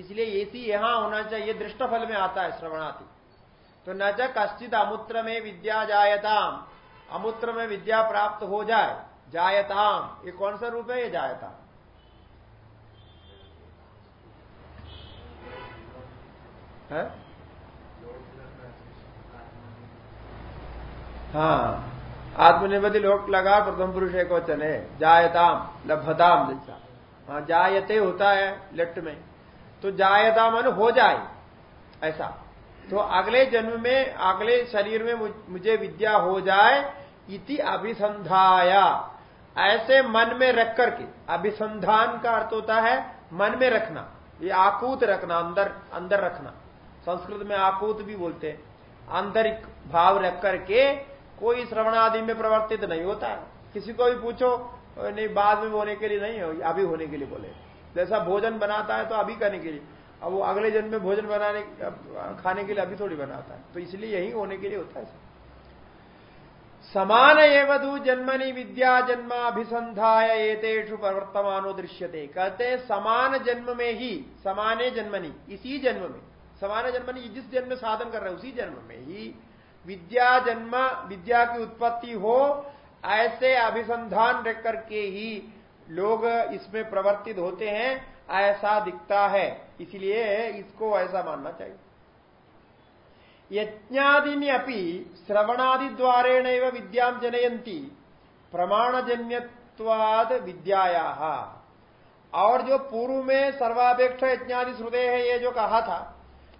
इसलिए ऐसी यहाँ होना चाहिए दृष्ट फल में आता है श्रवणादि। तो न च कश्चित अमुत्र में विद्या जायताम। अमुत्र में विद्या प्राप्त हो जाए जायताम। ये कौन सा रूप है? ये जायता है? हाँ। आत्मनिर्भति लोक लगा, प्रथम पुरुष एक वचन है। जायताम, लभताम जैसा हाँ जायते होता है लेफ़्ट में। तो जायता मन हो जाए, ऐसा। तो अगले जन्म में, अगले शरीर में मुझे विद्या हो जाए इति अभिसंधाया। ऐसे मन में रख करके, अभिसंधान का अर्थ होता है मन में रखना। ये आकूत रखना, अंदर अंदर रखना। संस्कृत में आकूत भी बोलते हैं। आंतरिक भाव रख करके कोई श्रवणादि में प्रवर्तित नहीं होता। है किसी को भी पूछो नहीं, बाद में होने के लिए नहीं हो, अभी होने के लिए बोले। जैसा भोजन बनाता है तो अभी करने के लिए। अब वो अगले जन्म में भोजन बनाने, खाने के लिए अभी थोड़ी बनाता है। तो इसलिए यही होने के लिए होता है। समान एवधु जन्मनि विद्या जन्माभिसंधाय एतेषु प्रवर्तमानो दृश्यते। कहते समान जन्म में ही, समाने जन्मनि, इसी जन्म में समान नहीं जिस जन्म में साधन कर रहे हैं, उसी जन्म में ही विद्या जन्म, विद्या की उत्पत्ति हो, ऐसे अभिसंधान रख करके ही लोग इसमें प्रवर्तित होते हैं, ऐसा दिखता है। इसलिए इसको ऐसा मानना चाहिए। यज्ञादि अपनी श्रवणादि द्वारेण विद्या जनयंती प्रमाणजन्यवाद विद्याया। और जो पूर्व में सर्वापेक्ष यज्ञादि श्रुदय है, ये जो कहा था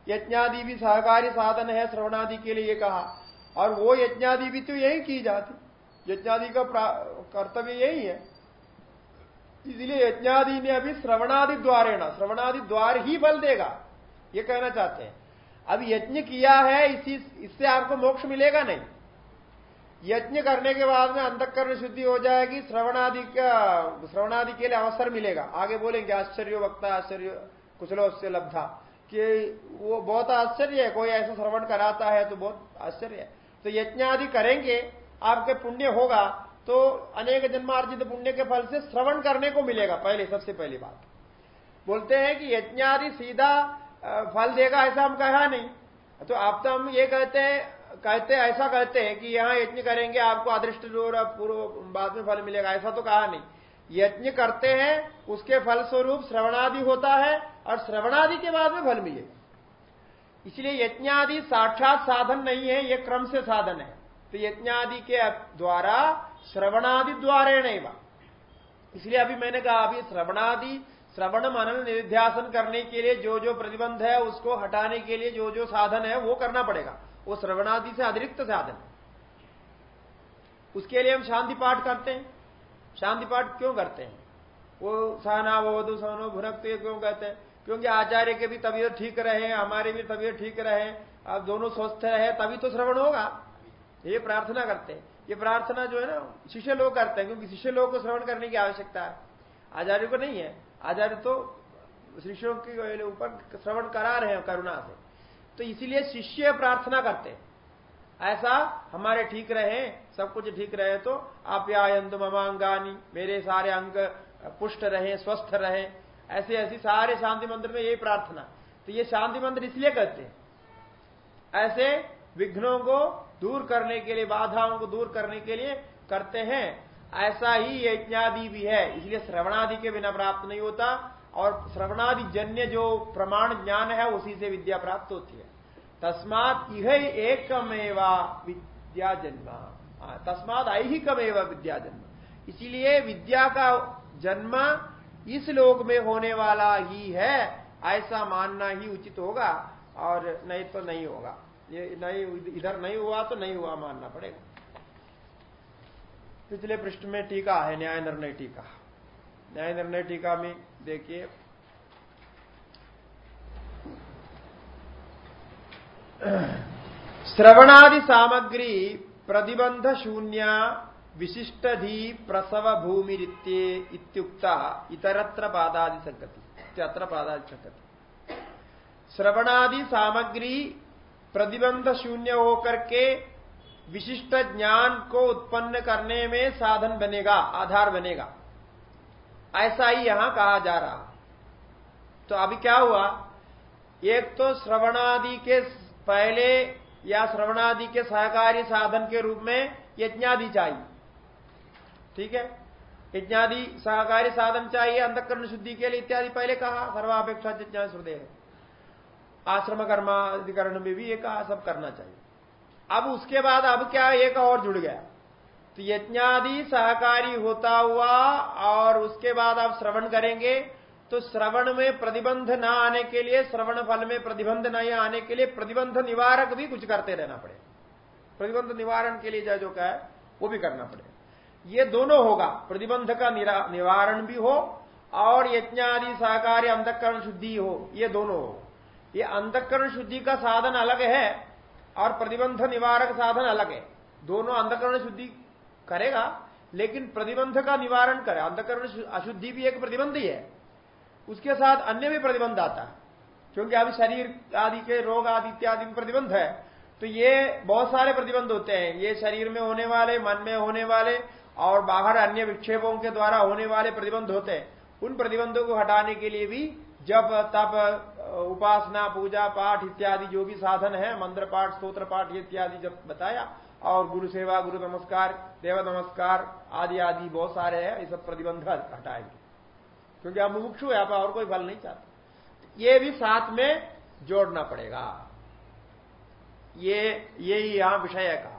यज्ञादि भी सहकारी साधन है, श्रवणादि के लिए कहा। और वो यज्ञादि भी तो यही की जाती। यज्ञादि का कर्तव्य यही है। इसलिए यज्ञादि ने अभी श्रवणादि द्वारे श्रवणादि द्वार ही बल देगा। ये कहना चाहते हैं। अब यज्ञ किया है, इसी, इससे आपको मोक्ष मिलेगा नहीं। यज्ञ करने के बाद में अंतकरण शुद्धि हो जाएगी, श्रवणादि का, श्रवणादि के लिए अवसर मिलेगा। आगे बोलेंगे, आश्चर्य वक्ता, आश्चर्य कुचलो से लब्धा। कि वो बहुत आश्चर्य है, कोई ऐसा श्रवण कराता है तो बहुत आश्चर्य है। तो यज्ञ आदि करेंगे, आपके पुण्य होगा तो अनेक जन्मार्जित पुण्य के फल से श्रवण करने को मिलेगा, पहले, सबसे पहली बात। बोलते हैं कि यज्ञ आदि सीधा फल देगा ऐसा हम कहा नहीं। तो आप तो हम ये कहते हैं, कहते, ऐसा कहते हैं कि यहाँ यज्ञ करेंगे, आपको अदृष्ट पूर्व बाद में फल मिलेगा, ऐसा तो कहा नहीं। यज्ञ करते हैं, उसके फल स्वरूप श्रवणादि होता है और श्रवणादि के बाद में फल मिलेगा इसलिए यज्ञादि साक्षात साधन नहीं है यह क्रम से साधन है। तो यज्ञादि के द्वारा श्रवणादि द्वारे नहीं इसलिए अभी मैंने कहा, अभी श्रवणादि, श्रवण मनन निध्यासन करने के लिए जो जो प्रतिबंध है, उसको हटाने के लिए जो जो साधन है, वो करना पड़ेगा। वो श्रवणादि से अतिरिक्त साधन है। उसके लिए हम शांति पाठ करते हैं। शांति पाठ क्यों करते हैं? वो सहना, वो सहनो भुनक क्यों कहते हैं? क्योंकि आचार्य के भी तबीयत ठीक रहे हमारे भी तबीयत ठीक रहे अब दोनों स्वस्थ रहे तभी तो श्रवण होगा। ये प्रार्थना करते हैं। ये प्रार्थना जो है ना, शिष्य लोग करते हैं, क्योंकि शिष्य लोग को श्रवण करने की आवश्यकता है। आचार्य को नहीं है। आचार्य तो शिष्यों के ऊपर श्रवण करा रहे हैं करुणा से। तो इसीलिए शिष्य प्रार्थना करते ऐसा हमारे ठीक रहे सब कुछ ठीक रहे तो आप आयंत ममांगानी, मेरे सारे अंग पुष्ट रहे, स्वस्थ रहे। ऐसे ऐसी सारे शांति मंत्र में यही प्रार्थना। तो ये शांति मंत्र इसलिए कहते हैं। ऐसे विघ्नों को दूर करने के लिए, बाधाओं को दूर करने के लिए करते हैं। ऐसा ही यज्ञादि भी है। इसलिए श्रवणादि के बिना प्राप्त नहीं होता और श्रवणादि जन्य जो प्रमाण ज्ञान है, उसी से विद्या प्राप्त होती है। तस्मात यह एकमेवा विद्या जन्म। तस्मात ऐहिकमेव विद्या जन्म। इसीलिए विद्या का जन्म इस लोक में होने वाला ही है, ऐसा मानना ही उचित होगा, और नहीं तो नहीं होगा। ये नहीं, इधर नहीं हुआ तो नहीं हुआ मानना पड़ेगा। पिछले पृष्ठ में टीका है, न्याय निर्णय टीका। न्याय निर्णय टीका में देखिए। श्रवणादि सामग्री, प्रतिबंध शून्य विशिष्टधि प्रसव भूमि इत्युक्ता इतरत्र पादादि संगति अत्र पादादि संगति। श्रवणादि सामग्री प्रतिबंध शून्य होकर के विशिष्ट ज्ञान को उत्पन्न करने में साधन बनेगा, आधार बनेगा। ऐसा ही यहाँ कहा जा रहा तो अभी क्या हुआ? एक तो श्रवणादि के पहले या श्रवणादि के सहकारी साधन के रूप में यज्ञादि चाहिए। ठीक है? यज्ञादि सहकारी साधन चाहिए अंतकरण शुद्धि के लिए इत्यादि पहले कहा, सर्वापेक्षा जिज्ञान श्रुदय आश्रम कर्माधिकरण में भी ये कहा, सब करना चाहिए। अब उसके बाद, अब क्या एक और जुड़ गया। तो यज्ञादि सहकारी होता हुआ और उसके बाद आप श्रवण करेंगे तो श्रवण में प्रतिबंध न आने के लिए, श्रवण फल में प्रतिबंध नहीं आने के लिए प्रतिबंध निवारक भी कुछ करते रहना पड़ेगा प्रतिबंध निवारण के लिए जो जो है, वो भी करना पड़ेगा ये दोनों होगा। प्रतिबंध का निवारण भी हो और यज्ञादि सहकारी अंधकरण शुद्धि हो, ये दोनों हो। ये अंधकरण शुद्धि का साधन अलग है और प्रतिबंध निवारक साधन अलग है। दोनों अंधकरण शुद्धि करेगा, लेकिन प्रतिबंध का निवारण करे। अंधकरण अशुद्धि भी एक प्रतिबंध ही है। उसके साथ अन्य भी प्रतिबंध आता है। क्योंकि अभी शरीर आदि के रोग आदि इत्यादि भी प्रतिबंध है तो ये बहुत सारे प्रतिबंध होते हैं। ये शरीर में होने वाले, मन में होने वाले और बाहर अन्य विक्षेपों के द्वारा होने वाले प्रतिबंध होते हैं। उन प्रतिबंधों को हटाने के लिए भी जब तप, उपासना, पूजा पाठ इत्यादि जो भी साधन है, मंत्र पाठ स्त्रोत्र पाठ इत्यादि जब बताया, और गुरु सेवा, गुरु नमस्कार, देव नमस्कार आदि आदि बहुत सारे हैं, ये सब प्रतिबंध हटाएँगे। क्योंकि आप मुमुक्षु है, आप और कोई फल नहीं चाहते। ये भी साथ में जोड़ना पड़ेगा। ये यही यहाँ विषय का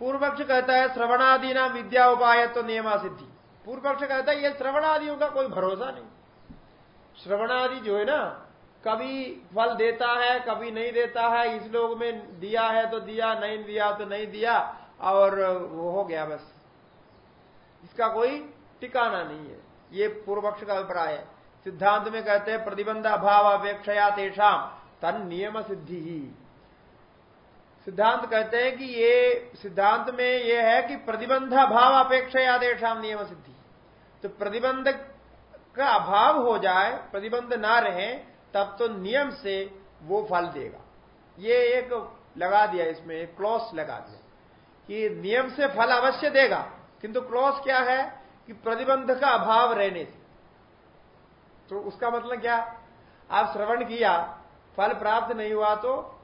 पूर्व पक्ष कहता है श्रवणादि नाम विद्या उपाय तो नियमा सिद्धि। पूर्व पक्ष कहता है, ये श्रवणादियों का कोई भरोसा नहीं। श्रवणादि जो है ना, कभी फल देता है, कभी नहीं देता है, इस लोग में दिया है तो दिया, नहीं दिया तो नहीं दिया, और वो हो गया बस। इसका कोई टिकाना नहीं है। ये पूर्व पक्ष का अभिप्राय है। सिद्धांत में कहते हैं, प्रतिबंध अभाव अपेक्षा तेषाम तन नियम सिद्धि। ही सिद्धांत कहते हैं कि ये सिद्धांत में ये है कि प्रतिबंध अभाव अपेक्षा आदेशाम नियम सिद्धि। तो प्रतिबंध का अभाव हो जाए, प्रतिबंध ना रहे, तब तो नियम से वो फल देगा। ये एक लगा दिया इसमें, एक क्लॉस लगा दिया कि नियम से फल अवश्य देगा। किंतु क्लॉस क्या है कि प्रतिबंध का अभाव रहने से। तो उसका मतलब क्या? आप श्रवण किया, फल प्राप्त नहीं हुआ तो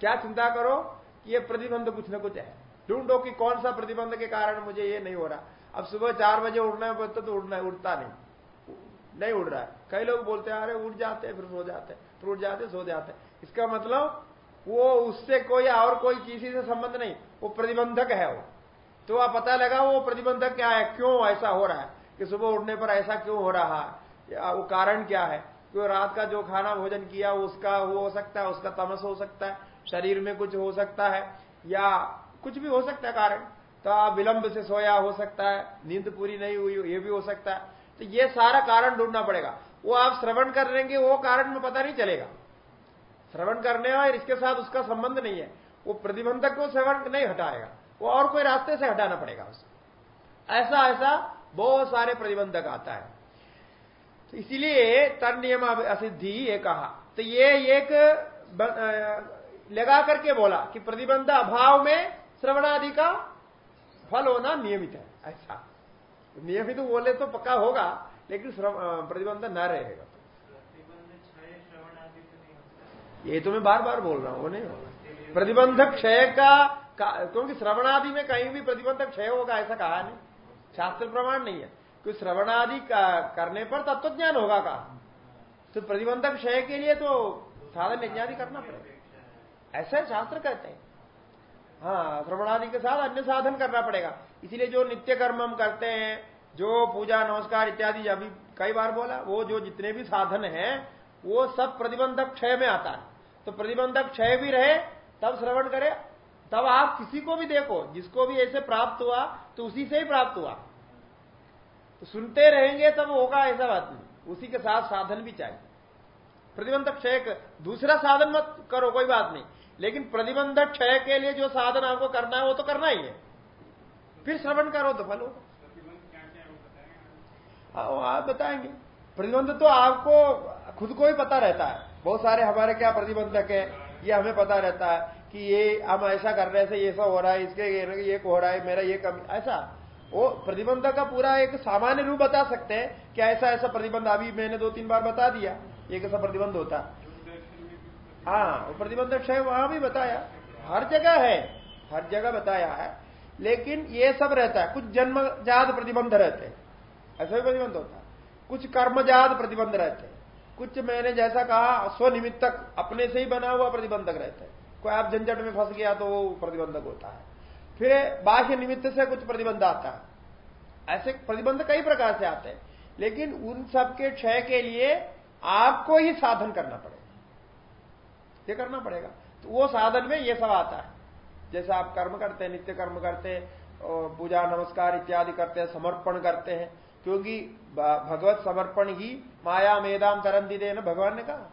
क्या चिंता करो कि ये प्रतिबंध कुछ ना कुछ है। ढूंढो कि कौन सा प्रतिबंध के कारण मुझे ये नहीं हो रहा। अब सुबह चार बजे उठना पड़ता तो उठना उठता नहीं। नहीं उठ रहा है। कई लोग बोलते हैं, अरे, उठ जाते हैं, फिर सो जाते हैं, फिर उठ जाते सो जाते हैं। इसका मतलब वो उससे कोई और कोई किसी से संबंध नहीं, वो प्रतिबंधक है वो। तो आप पता लगा वो प्रतिबंधक क्या है, क्यों ऐसा हो रहा है कि सुबह उठने पर ऐसा क्यों हो रहा है? वो कारण क्या है? क्यों रात का जो खाना भोजन किया, उसका वो हो सकता है, उसका तमस हो सकता है। शरीर में कुछ हो सकता है या कुछ भी हो सकता है कारण। तो आप विलंब से सोया हो सकता है, नींद पूरी नहीं हुई, ये भी हो सकता है। तो ये सारा कारण ढूंढना पड़ेगा। वो आप श्रवण कर लेंगे, वो कारण में पता नहीं चलेगा। श्रवण करने और इसके साथ उसका संबंध नहीं है। वो प्रतिबंधक को श्रवण नहीं हटाएगा। वो और कोई रास्ते से हटाना पड़ेगा उसे। ऐसा ऐसा बहुत सारे प्रतिबंधक आता है। तो इसीलिए नियम असिद्धि ये कहा। तो ये एक लगा करके बोला कि प्रतिबंध अभाव में श्रवणादि का फल होना नियमित है। ऐसा। नियमित बोले तो पक्का होगा, लेकिन प्रतिबंध न रहेगा। ये तो मैं बार बार बोल रहा हूँ, वो नहीं होगा। प्रतिबंधक क्षय का क्योंकि श्रवणादि में कहीं भी प्रतिबंधक क्षय होगा, ऐसा कहा नहीं। शास्त्र प्रमाण नहीं है। क्योंकि श्रवणादि करने पर तत्व ज्ञान होगा कहा। तो प्रतिबंधक क्षय के लिए तो साधन यज्ञादि करना पड़ेगा। ऐसा शास्त्र कहते हैं। हाँ श्रवणादि के साथ अन्य साधन करना पड़ेगा। इसलिए जो नित्य कर्म हम करते हैं, जो पूजा, नमस्कार इत्यादि, अभी कई बार बोला, वो जो जितने भी साधन हैं, वो सब प्रतिबंधक क्षय में आता है। तो प्रतिबंधक क्षय भी रहे, तब श्रवण करे, तब आप किसी को भी देखो, जिसको भी ऐसे प्राप्त हुआ तो उसी से ही प्राप्त हुआ। तो सुनते रहेंगे, तब होगा ऐसा बात नहीं। उसी के साथ साधन भी चाहिए। प्रतिबंधक क्षय, दूसरा साधन मत करो, कोई बात नहीं। लेकिन प्रतिबंधक क्षय के लिए जो साधन आपको करना है वो तो करना ही है। फिर श्रवण करो तो फल होगा। हाँ, आप बताएँगे। प्रतिबंध तो आपको खुद को ही पता रहता है। बहुत सारे हमारे क्या प्रतिबंधक है ये हमें पता रहता है कि ये हम ऐसा कर रहे हैं ये सब हो रहा है इसके ये हो रहा है मेरा ये कम ऐसा। वो प्रतिबंधक का पूरा एक सामान्य रूप बता सकते हैं कि ऐसा ऐसा प्रतिबंध अभी मैंने दो तीन बार बता दिया एक ऐसा प्रतिबंध होता। हाँ वो प्रतिबंधक क्षय वहाँ भी बताया। हर जगह है, हर जगह बताया है, लेकिन ये सब रहता है। कुछ जन्मजात प्रतिबंध रहते हैं। ऐसा भी प्रतिबंध होता है। कुछ कर्मजात प्रतिबंध रहते हैं। कुछ मैंने जैसा कहा, स्वनिमित्तक, अपने से ही बना हुआ प्रतिबंधक रहता है। कोई आप झंझट में फंस गया तो वो प्रतिबंधक होता है। फिर बाह्य निमित्त से कुछ प्रतिबंध आता है। ऐसे प्रतिबंध कई प्रकार से आते हैं। लेकिन उन सबके क्षय के लिए आपको ही साधन करना पड़ेगा। ये करना पड़ेगा। तो वो साधन में ये सब आता है। जैसे आप कर्म करते हैं, नित्य कर्म करते हैं पूजा, नमस्कार इत्यादि करते हैं, समर्पण करते हैं, क्योंकि भगवत समर्पण ही माया मेदाम तरंदी देना। भगवान ने कहा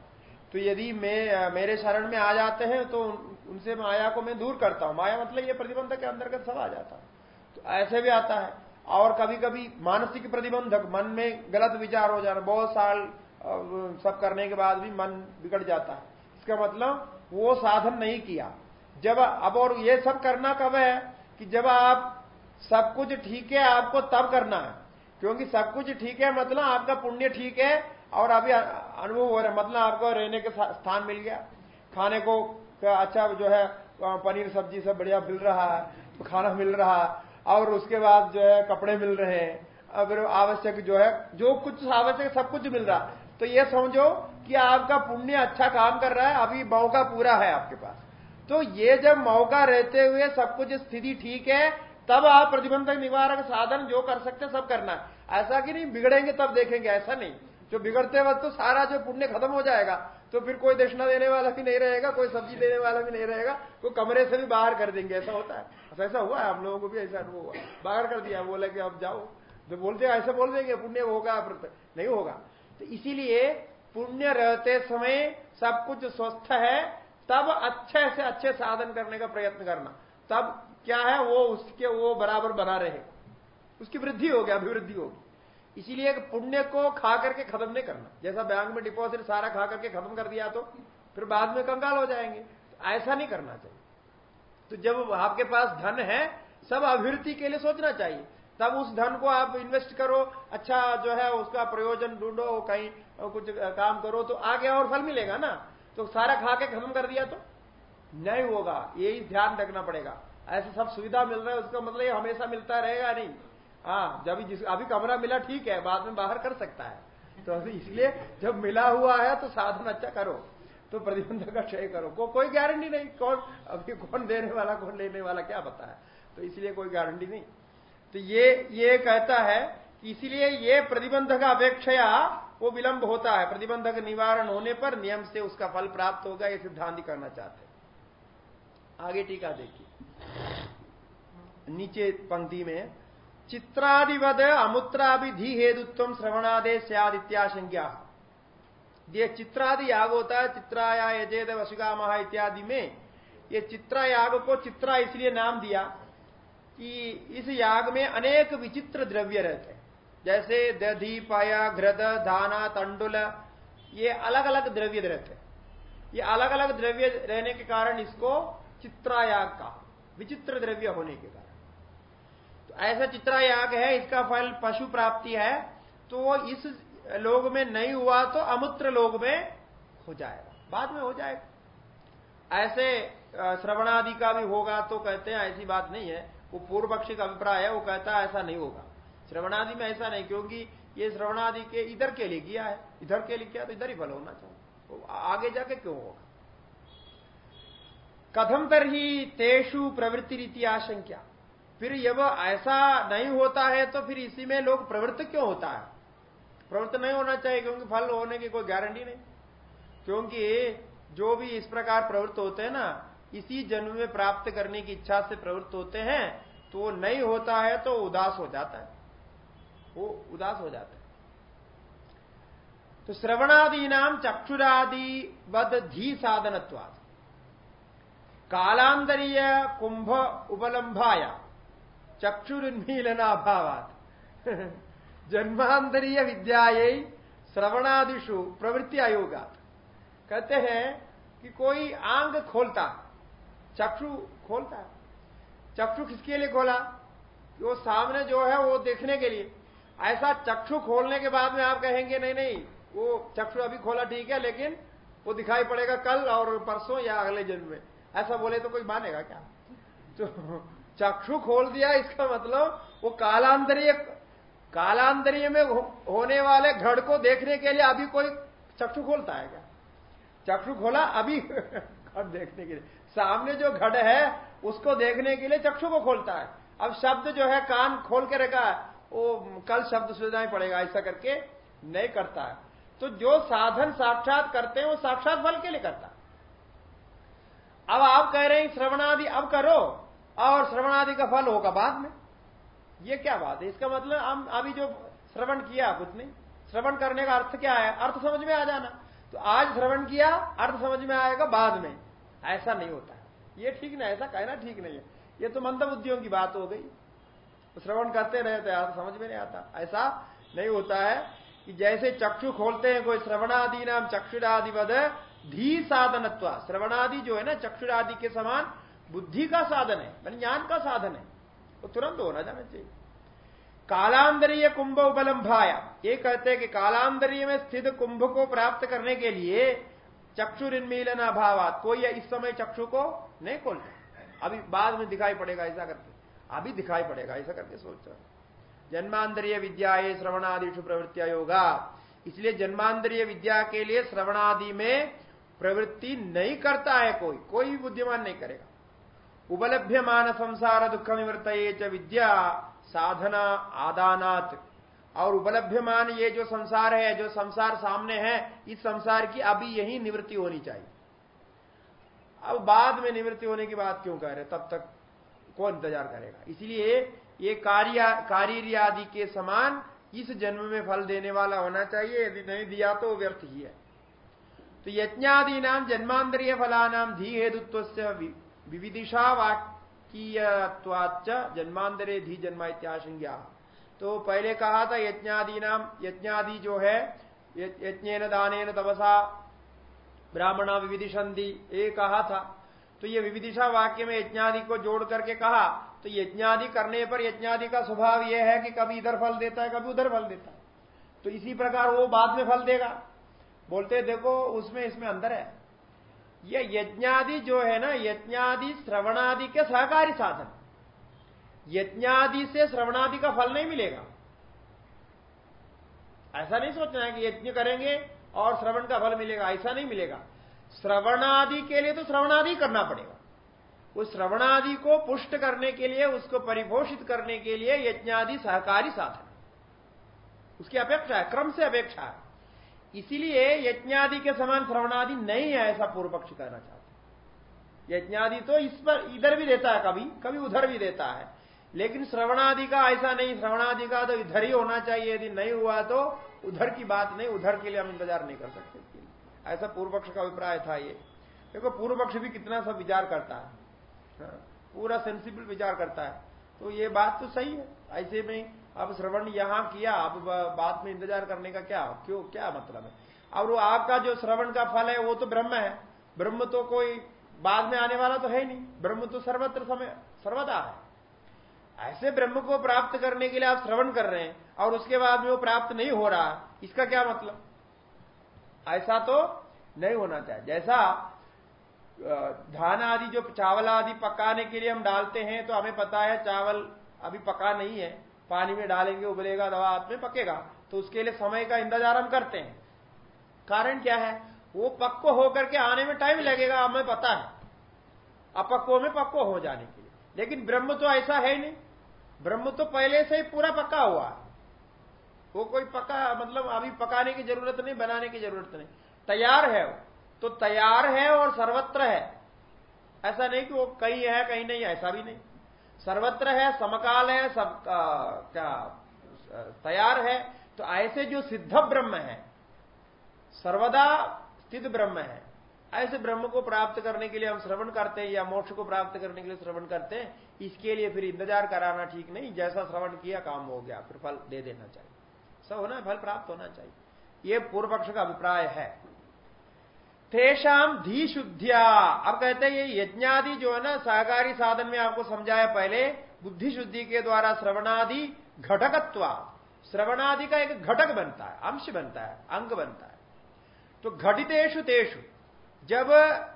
तो यदि मैं, मेरे शरण में आ जाते हैं तो उनसे माया को मैं दूर करता हूँ। माया मतलब ये प्रतिबंधक के अंतर्गत सब आ जाता है। तो ऐसे भी आता है। और कभी कभी मानसिक प्रतिबंधक, मन में गलत विचार हो जाना, बहुत साल सब करने के बाद भी मन बिगड़ जाता है। इसका मतलब वो साधन नहीं किया। जब अब और ये सब करना कब है कि जब आप सब कुछ ठीक है, आपको तब करना है। क्योंकि सब कुछ ठीक है मतलब आपका पुण्य ठीक है और अभी अनुभव हो रहा है मतलब आपको रहने के स्थान मिल गया। खाने को अच्छा जो है पनीर सब्ज़ी सब बढ़िया मिल रहा है, खाना मिल रहा है और उसके बाद जो है कपड़े मिल रहे हैं। फिर आवश्यक जो है, जो कुछ आवश्यक सब कुछ मिल रहा तो ये समझो कि आपका पुण्य अच्छा काम कर रहा है अभी मौका पूरा है आपके पास। तो ये जब मौका रहते हुए सब कुछ स्थिति ठीक है तब आप प्रतिबंधक निवारक साधन जो कर सकते सब करना है। ऐसा कि नहीं बिगड़ेंगे तब देखेंगे ऐसा नहीं। जो बिगड़ते वक्त तो सारा जो पुण्य खत्म हो जाएगा तो फिर कोई दक्षिणा देने वाला भी नहीं रहेगा कोई सब्ज़ी देने वाला भी नहीं रहेगा कोई कमरे से भी बाहर कर देंगे ऐसा होता है। ऐसा हुआ है हम लोगों को भी ऐसा अनुभव हुआ। बाहर कर दिया बोले कि अब जाओ। तो बोलते ऐसे बोल देंगे पुण्य होगा नहीं होगा। तो इसीलिए पुण्य रहते समय सब कुछ स्वस्थ है, तब अच्छे से अच्छे साधन करने का प्रयत्न करना। तब क्या है, वो उसके वो बराबर बना रहे। उसकी वृद्धि होगी, अभिवृद्धि होगी। इसीलिए पुण्य को खा करके खत्म नहीं करना। जैसा बैंक में डिपॉजिट सारा खा करके खत्म कर दिया तो फिर बाद में कंगाल हो जाएँगे। ऐसा नहीं करना चाहिए। तो जब आपके पास धन है, सब अभिवृद्धि के लिए सोचना चाहिए। तब उस धन को आप इन्वेस्ट करो। अच्छा जो है, उसका प्रयोजन ढूंढो, कहीं कुछ काम करो तो आगे और फल मिलेगा ना। तो सारा खा के खत्म कर दिया तो नहीं होगा। यही ध्यान रखना पड़ेगा। ऐसे सब सुविधा मिल रहा है उसका मतलब ये हमेशा मिलता रहेगा नहीं। हाँ जब जिस अभी कमरा मिला ठीक है बाद में बाहर कर सकता है। तो इसलिए जब मिला हुआ है तो साधन अच्छा करो। तो प्रतिबंध का क्षय करो। को, कोई गारंटी नहीं कौन अभी कौन देने वाला कौन लेने वाला क्या पता है। तो इसलिए कोई गारंटी नहीं। तो ये ये कहता है इसीलिए ये प्रतिबंध का अपेक्षा वो विलंब होता है। प्रतिबंधक निवारण होने पर नियम से उसका फल प्राप्त होगा, ये सिद्धांत करना चाहते हैं। आगे टीका देखिए। नीचे पंक्ति में, चित्रादिवद अमुत्राभिधि हेतुत्व श्रवणादे सदित्याशंज्ञा ये चित्रादि याग होता है, चित्राया यजेद वसुगामह इत्यादि में, ये चित्रा याग को चित्रा इसलिए नाम दिया कि इस याग में अनेक विचित्र द्रव्य रहते हैं। जैसे दधी, पाया, घृत, दाना, तंडुल, ये अलग अलग द्रव्य रहते ये अलग अलग द्रव्य रहने के कारण इसको चित्रायाग का विचित्र द्रव्य होने के कारण। तो ऐसा चित्रायाग है, इसका फल पशु प्राप्ति है तो इस लोग में नहीं हुआ तो अमुत्र लोग में हो जाएगा, बाद में हो जाएगा। ऐसे श्रवणादि का भी होगा तो कहते हैं, ऐसी बात नहीं है। वो पूर्व पक्षी का अभिप्राय है, वो कहता है, ऐसा नहीं होगा। श्रवणादि में ऐसा नहीं, क्योंकि ये श्रवणादि के इधर के लिए किया है। इधर के लिए किया तो इधर ही फल होना चाहिए। तो आगे जाके क्यों होगा? कथम तर ही तेषु प्रवृत्ति रीति आशंका फिर जब ऐसा नहीं होता है तो फिर इसी में लोग प्रवृत्त क्यों होता है? प्रवृत्त नहीं होना चाहिए, क्योंकि फल होने की कोई गारंटी नहीं। क्योंकि जो भी इस प्रकार प्रवृत्त होते हैं ना, इसी जन्म में प्राप्त करने की इच्छा से प्रवृत्त होते हैं तो वो नहीं होता है तो उदास हो जाता है। वो उदास हो जाता है। तो श्रवणादि नाम चक्षुरादि बद धी साधनत्वाद कालांतरीय कुंभ उपलम्भाया चक्षुरुन्मीलनाभावात। जन्मांतरीय विद्याये श्रवणादिशु प्रवृत्ति आयोगात। कहते हैं कि कोई आंग खोलता, चक्षु खोलता, चक्षु किसके लिए खोला? वो सामने जो है वो देखने के लिए। ऐसा चक्षु खोलने के बाद में आप कहेंगे, नहीं नहीं, वो चक्षु अभी खोला ठीक है, लेकिन वो दिखाई पड़ेगा कल और परसों या अगले जन्म में। ऐसा बोले तो कोई मानेगा क्या? तो चक्षु खोल दिया, इसका मतलब वो कालांतरीय कालांतरीय में होने वाले घड़ को देखने के लिए अभी कोई चक्षु खोलता है क्या? चक्षु खोला अभी घड़ देखने के लिए। सामने जो घड़ है, उसको देखने के लिए चक्षु को खोलता है। अब शब्द जो है, कान खोल के रखा है वो कल शब्द सुझाई पड़ेगा, ऐसा करके नहीं करता है। तो जो साधन साक्षात करते हैं, वो साक्षात फल के लिए करता अब आप कह रहे हैं, श्रवणादि अब करो, और श्रवणादि का फल होगा बाद में। ये क्या बात है? इसका मतलब हम अभी जो श्रवण किया, कुछ नहीं। श्रवण करने का अर्थ क्या है? अर्थ समझ में आ जाना। तो आज श्रवण किया, अर्थ समझ में आएगा बाद में। ऐसा नहीं होता ये ठीक नहीं ऐसा कहना ठीक नहीं है। ये तो मंद बुद्धियों की बात हो गई। तो श्रवण करते रहते अर्थ समझ में नहीं आता। ऐसा नहीं होता है कि जैसे चक्षु खोलते हैं, कोई श्रवणादि नाम चक्षुरादि बद धी साधनत्व। श्रवणादि जो है ना, चक्षुरादि के समान बुद्धि का साधन है ज्ञान का साधन है। वो तुरंत होना जाना चाहिए। कालांतरीय कुंभ उपलम्भाया। ये कहते हैं कि कालांतरीय में स्थित कुंभ को प्राप्त करने के लिए चक्षुरिन्मीलन अभाव कोई इस समय चक्षु को नहीं खोलता। अभी बाद में दिखाई पड़ेगा ऐसा करके। अभी दिखाई पड़ेगा, ऐसा करके सोच रहा जन्मांतरीय विद्या ये श्रवणादिशु प्रवृत्तिया योगा। इसलिए जन्मांतरीय विद्या के लिए श्रवणादि में प्रवृत्ति नहीं करता है कोई कोई बुद्धिमान नहीं करेगा। उपलभ्यमान संसार दुख निवृत्त विद्या साधना आदानात। और उपलभ्यमान ये जो संसार है, जो संसार सामने है, इस संसार की अभी यही निवृत्ति होनी चाहिए। अब बाद में निवृत्ति होने की बात क्यों कह रहे तब तक कौन इंतज़ार करेगा? इसलिए ये कार्य आदि के समान इस जन्म में फल देने वाला होना चाहिए। यदि नहीं दिया तो व्यर्थ ही है। तो यज्ञादि नाम जन्मांतरीय फलानाम धी हेतुत्व विविदिशा वाक्यवाच जन्मांतरे धी जन्मा इत्याशंज्ञा तो पहले कहा था यज्ञादि नाम यज्ञादि जो है यज्ञ दान तपसा, ब्राह्मणा विविधिशंति ये कहा था। तो ये विविदिशा वाक्य में यज्ञादि को जोड़ करके कहा तो यज्ञादि करने पर यज्ञादि का स्वभाव यह है कि कभी इधर फल देता है, कभी उधर फल देता है। तो इसी प्रकार वो बाद में फल देगा। बोलते देखो, उसमें, इसमें अंदर है। यह यज्ञादि जो है ना, यज्ञादि श्रवणादि के सहकारी साधन। यज्ञादि से श्रवणादि का फल नहीं मिलेगा। ऐसा नहीं सोचना है कि यज्ञ करेंगे और श्रवण का फल मिलेगा, ऐसा नहीं मिलेगा। श्रवणादि के लिए तो श्रवणादि करना पड़ेगा। उस श्रवणादि को पुष्ट करने के लिए, उसको परिभोषित करने के लिए यज्ञादि सहकारी साधन। उसकी अपेक्षा है, क्रम से अपेक्षा है। इसीलिए यज्ञादि के समान श्रवणादि नहीं है, ऐसा पूर्व पक्ष कहना चाहते यज्ञादि तो इस पर, इधर भी देता है कभी कभी उधर भी देता है। लेकिन श्रवणादि का ऐसा नहीं, श्रवणादि का तो इधर ही होना चाहिए। यदि नहीं हुआ तो उधर की बात नहीं, उधर के लिए हम इंतज़ार नहीं कर सकते। ऐसा पूर्व पक्ष का अभिप्राय था ये। देखो पूर्व पक्ष भी कितना सब विचार करता है। हाँ, पूरा सेंसिबल विचार करता है। तो ये बात तो सही है। ऐसे में अब श्रवण यहाँ किया अब बात में इंतज़ार करने का क्या क्यों क्या मतलब है? और वो आपका जो श्रवण का फल है वो तो ब्रह्म है। ब्रह्म तो कोई बाद में आने वाला तो है नहीं। ब्रह्म तो सर्वत्र समय सर्वदा है। ऐसे ब्रह्म को प्राप्त करने के लिए आप श्रवण कर रहे हैं और उसके बाद में वो प्राप्त नहीं हो रहा इसका क्या मतलब? ऐसा तो नहीं होना चाहिए। जैसा धान आदि जो चावल आदि पकाने के लिए हम डालते हैं तो हमें पता है चावल अभी पका नहीं है। पानी में डालेंगे, उबलेगा, दवा हाथ में पकेगा तो उसके लिए समय का इंतज़ार हम करते हैं। कारण क्या है? वो पक्व होकर के आने में टाइम लगेगा, हमें पता है। अपक्व में पक्को हो जाने के लिए। लेकिन ब्रह्म तो ऐसा है नहीं। ब्रह्म तो पहले से ही पूरा पक्का हुआ है। वो कोई पका मतलब अभी पकाने की ज़रूरत नहीं, बनाने की ज़रूरत नहीं। तैयार है तो तैयार है और सर्वत्र है। ऐसा नहीं कि वो कहीं है, कहीं नहीं है, ऐसा भी नहीं। सर्वत्र है, समकाल है, सब क्या, तैयार है तो ऐसे जो सिद्ध ब्रह्म है, सर्वदा स्थित ब्रह्म है, ऐसे ब्रह्म को प्राप्त करने के लिए हम श्रवण करते हैं या मोक्ष को प्राप्त करने के लिए श्रवण करते हैं, इसके लिए फिर इंतज़ार कराना ठीक नहीं, जैसा श्रवण किया, काम हो गया, फिर फल दे देना चाहिए। सब होना फल प्राप्त होना चाहिए। ये पूर्व पक्ष का अभिप्राय है। तेषाम धी शुद्धिया अब कहते हैं, ये यज्ञादि जो है ना, सहकारी साधन में आपको समझाया पहले बुद्धि शुद्धि के द्वारा श्रवणादि घटकत्व। श्रवणादि का एक घटक बनता है, अंश बनता है, अंग बनता है। तो घटितेशु तेषु, जब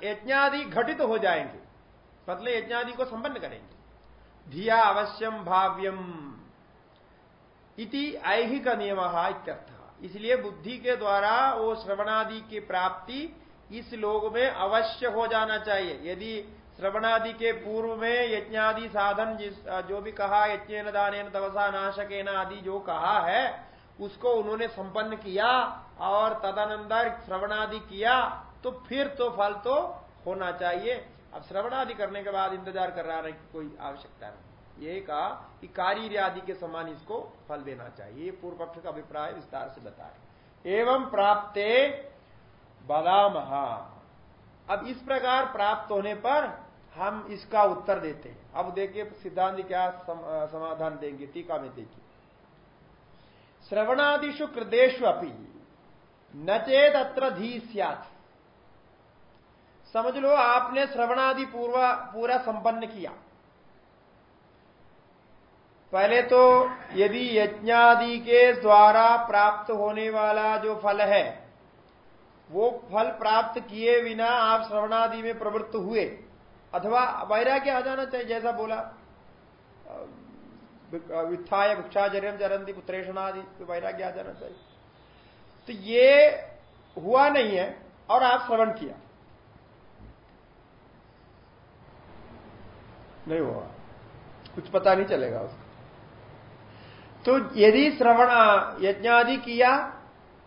यज्ञादि घटित तो हो जाएँगे मतलब यज्ञादि को संपन्न करेंगे। धिया अवश्यम भाव्यम। इति ऐहिक नियम इत्यर्थ। इसलिए बुद्धि के द्वारा वो श्रवणादि की प्राप्ति इस लोग में अवश्य हो जाना चाहिए। यदि श्रवणादि के पूर्व में यज्ञादि साधन जिस जो भी कहा यज्ञ दान तवसा नाशक आदि जो कहा है, उसको उन्होंने संपन्न किया और तदनंतर श्रवणादि किया तो फिर तो फल तो होना चाहिए। अब श्रवणादि करने के बाद इंतज़ार कर रहा की कोई आवश्यकता नहीं। ये कहा कि कार्य आदि के समान इसको फल देना चाहिए। पूर्व पक्ष का अभिप्राय विस्तार से बताए एवं प्राप्ते बदाम। अब इस प्रकार प्राप्त होने पर हम इसका उत्तर देते हैं। अब देखिए सिद्धांत क्या सम, समाधान देंगे। टीका में देखिए। श्रवणादिशु कृदेशु अपी न चेत अत्र धी समझ लो आपने श्रवणादि पूर्वा पूरा संपन्न किया। पहले तो यदि यज्ञादि के द्वारा प्राप्त होने वाला जो फल है, वो फल प्राप्त किए बिना आप श्रवणादि में प्रवृत्त हुए, अथवा वैराग्य आ जाना चाहिए, जैसा बोला वित्थाय, भिक्षाचर्य चरंती पुत्रेषणादि तो वैराग्य आ जाना चाहिए। तो ये हुआ नहीं है, और आप श्रवण किया। नहीं हुआ। कुछ पता नहीं चलेगा उसको। तो यदि श्रवण यज्ञादि किया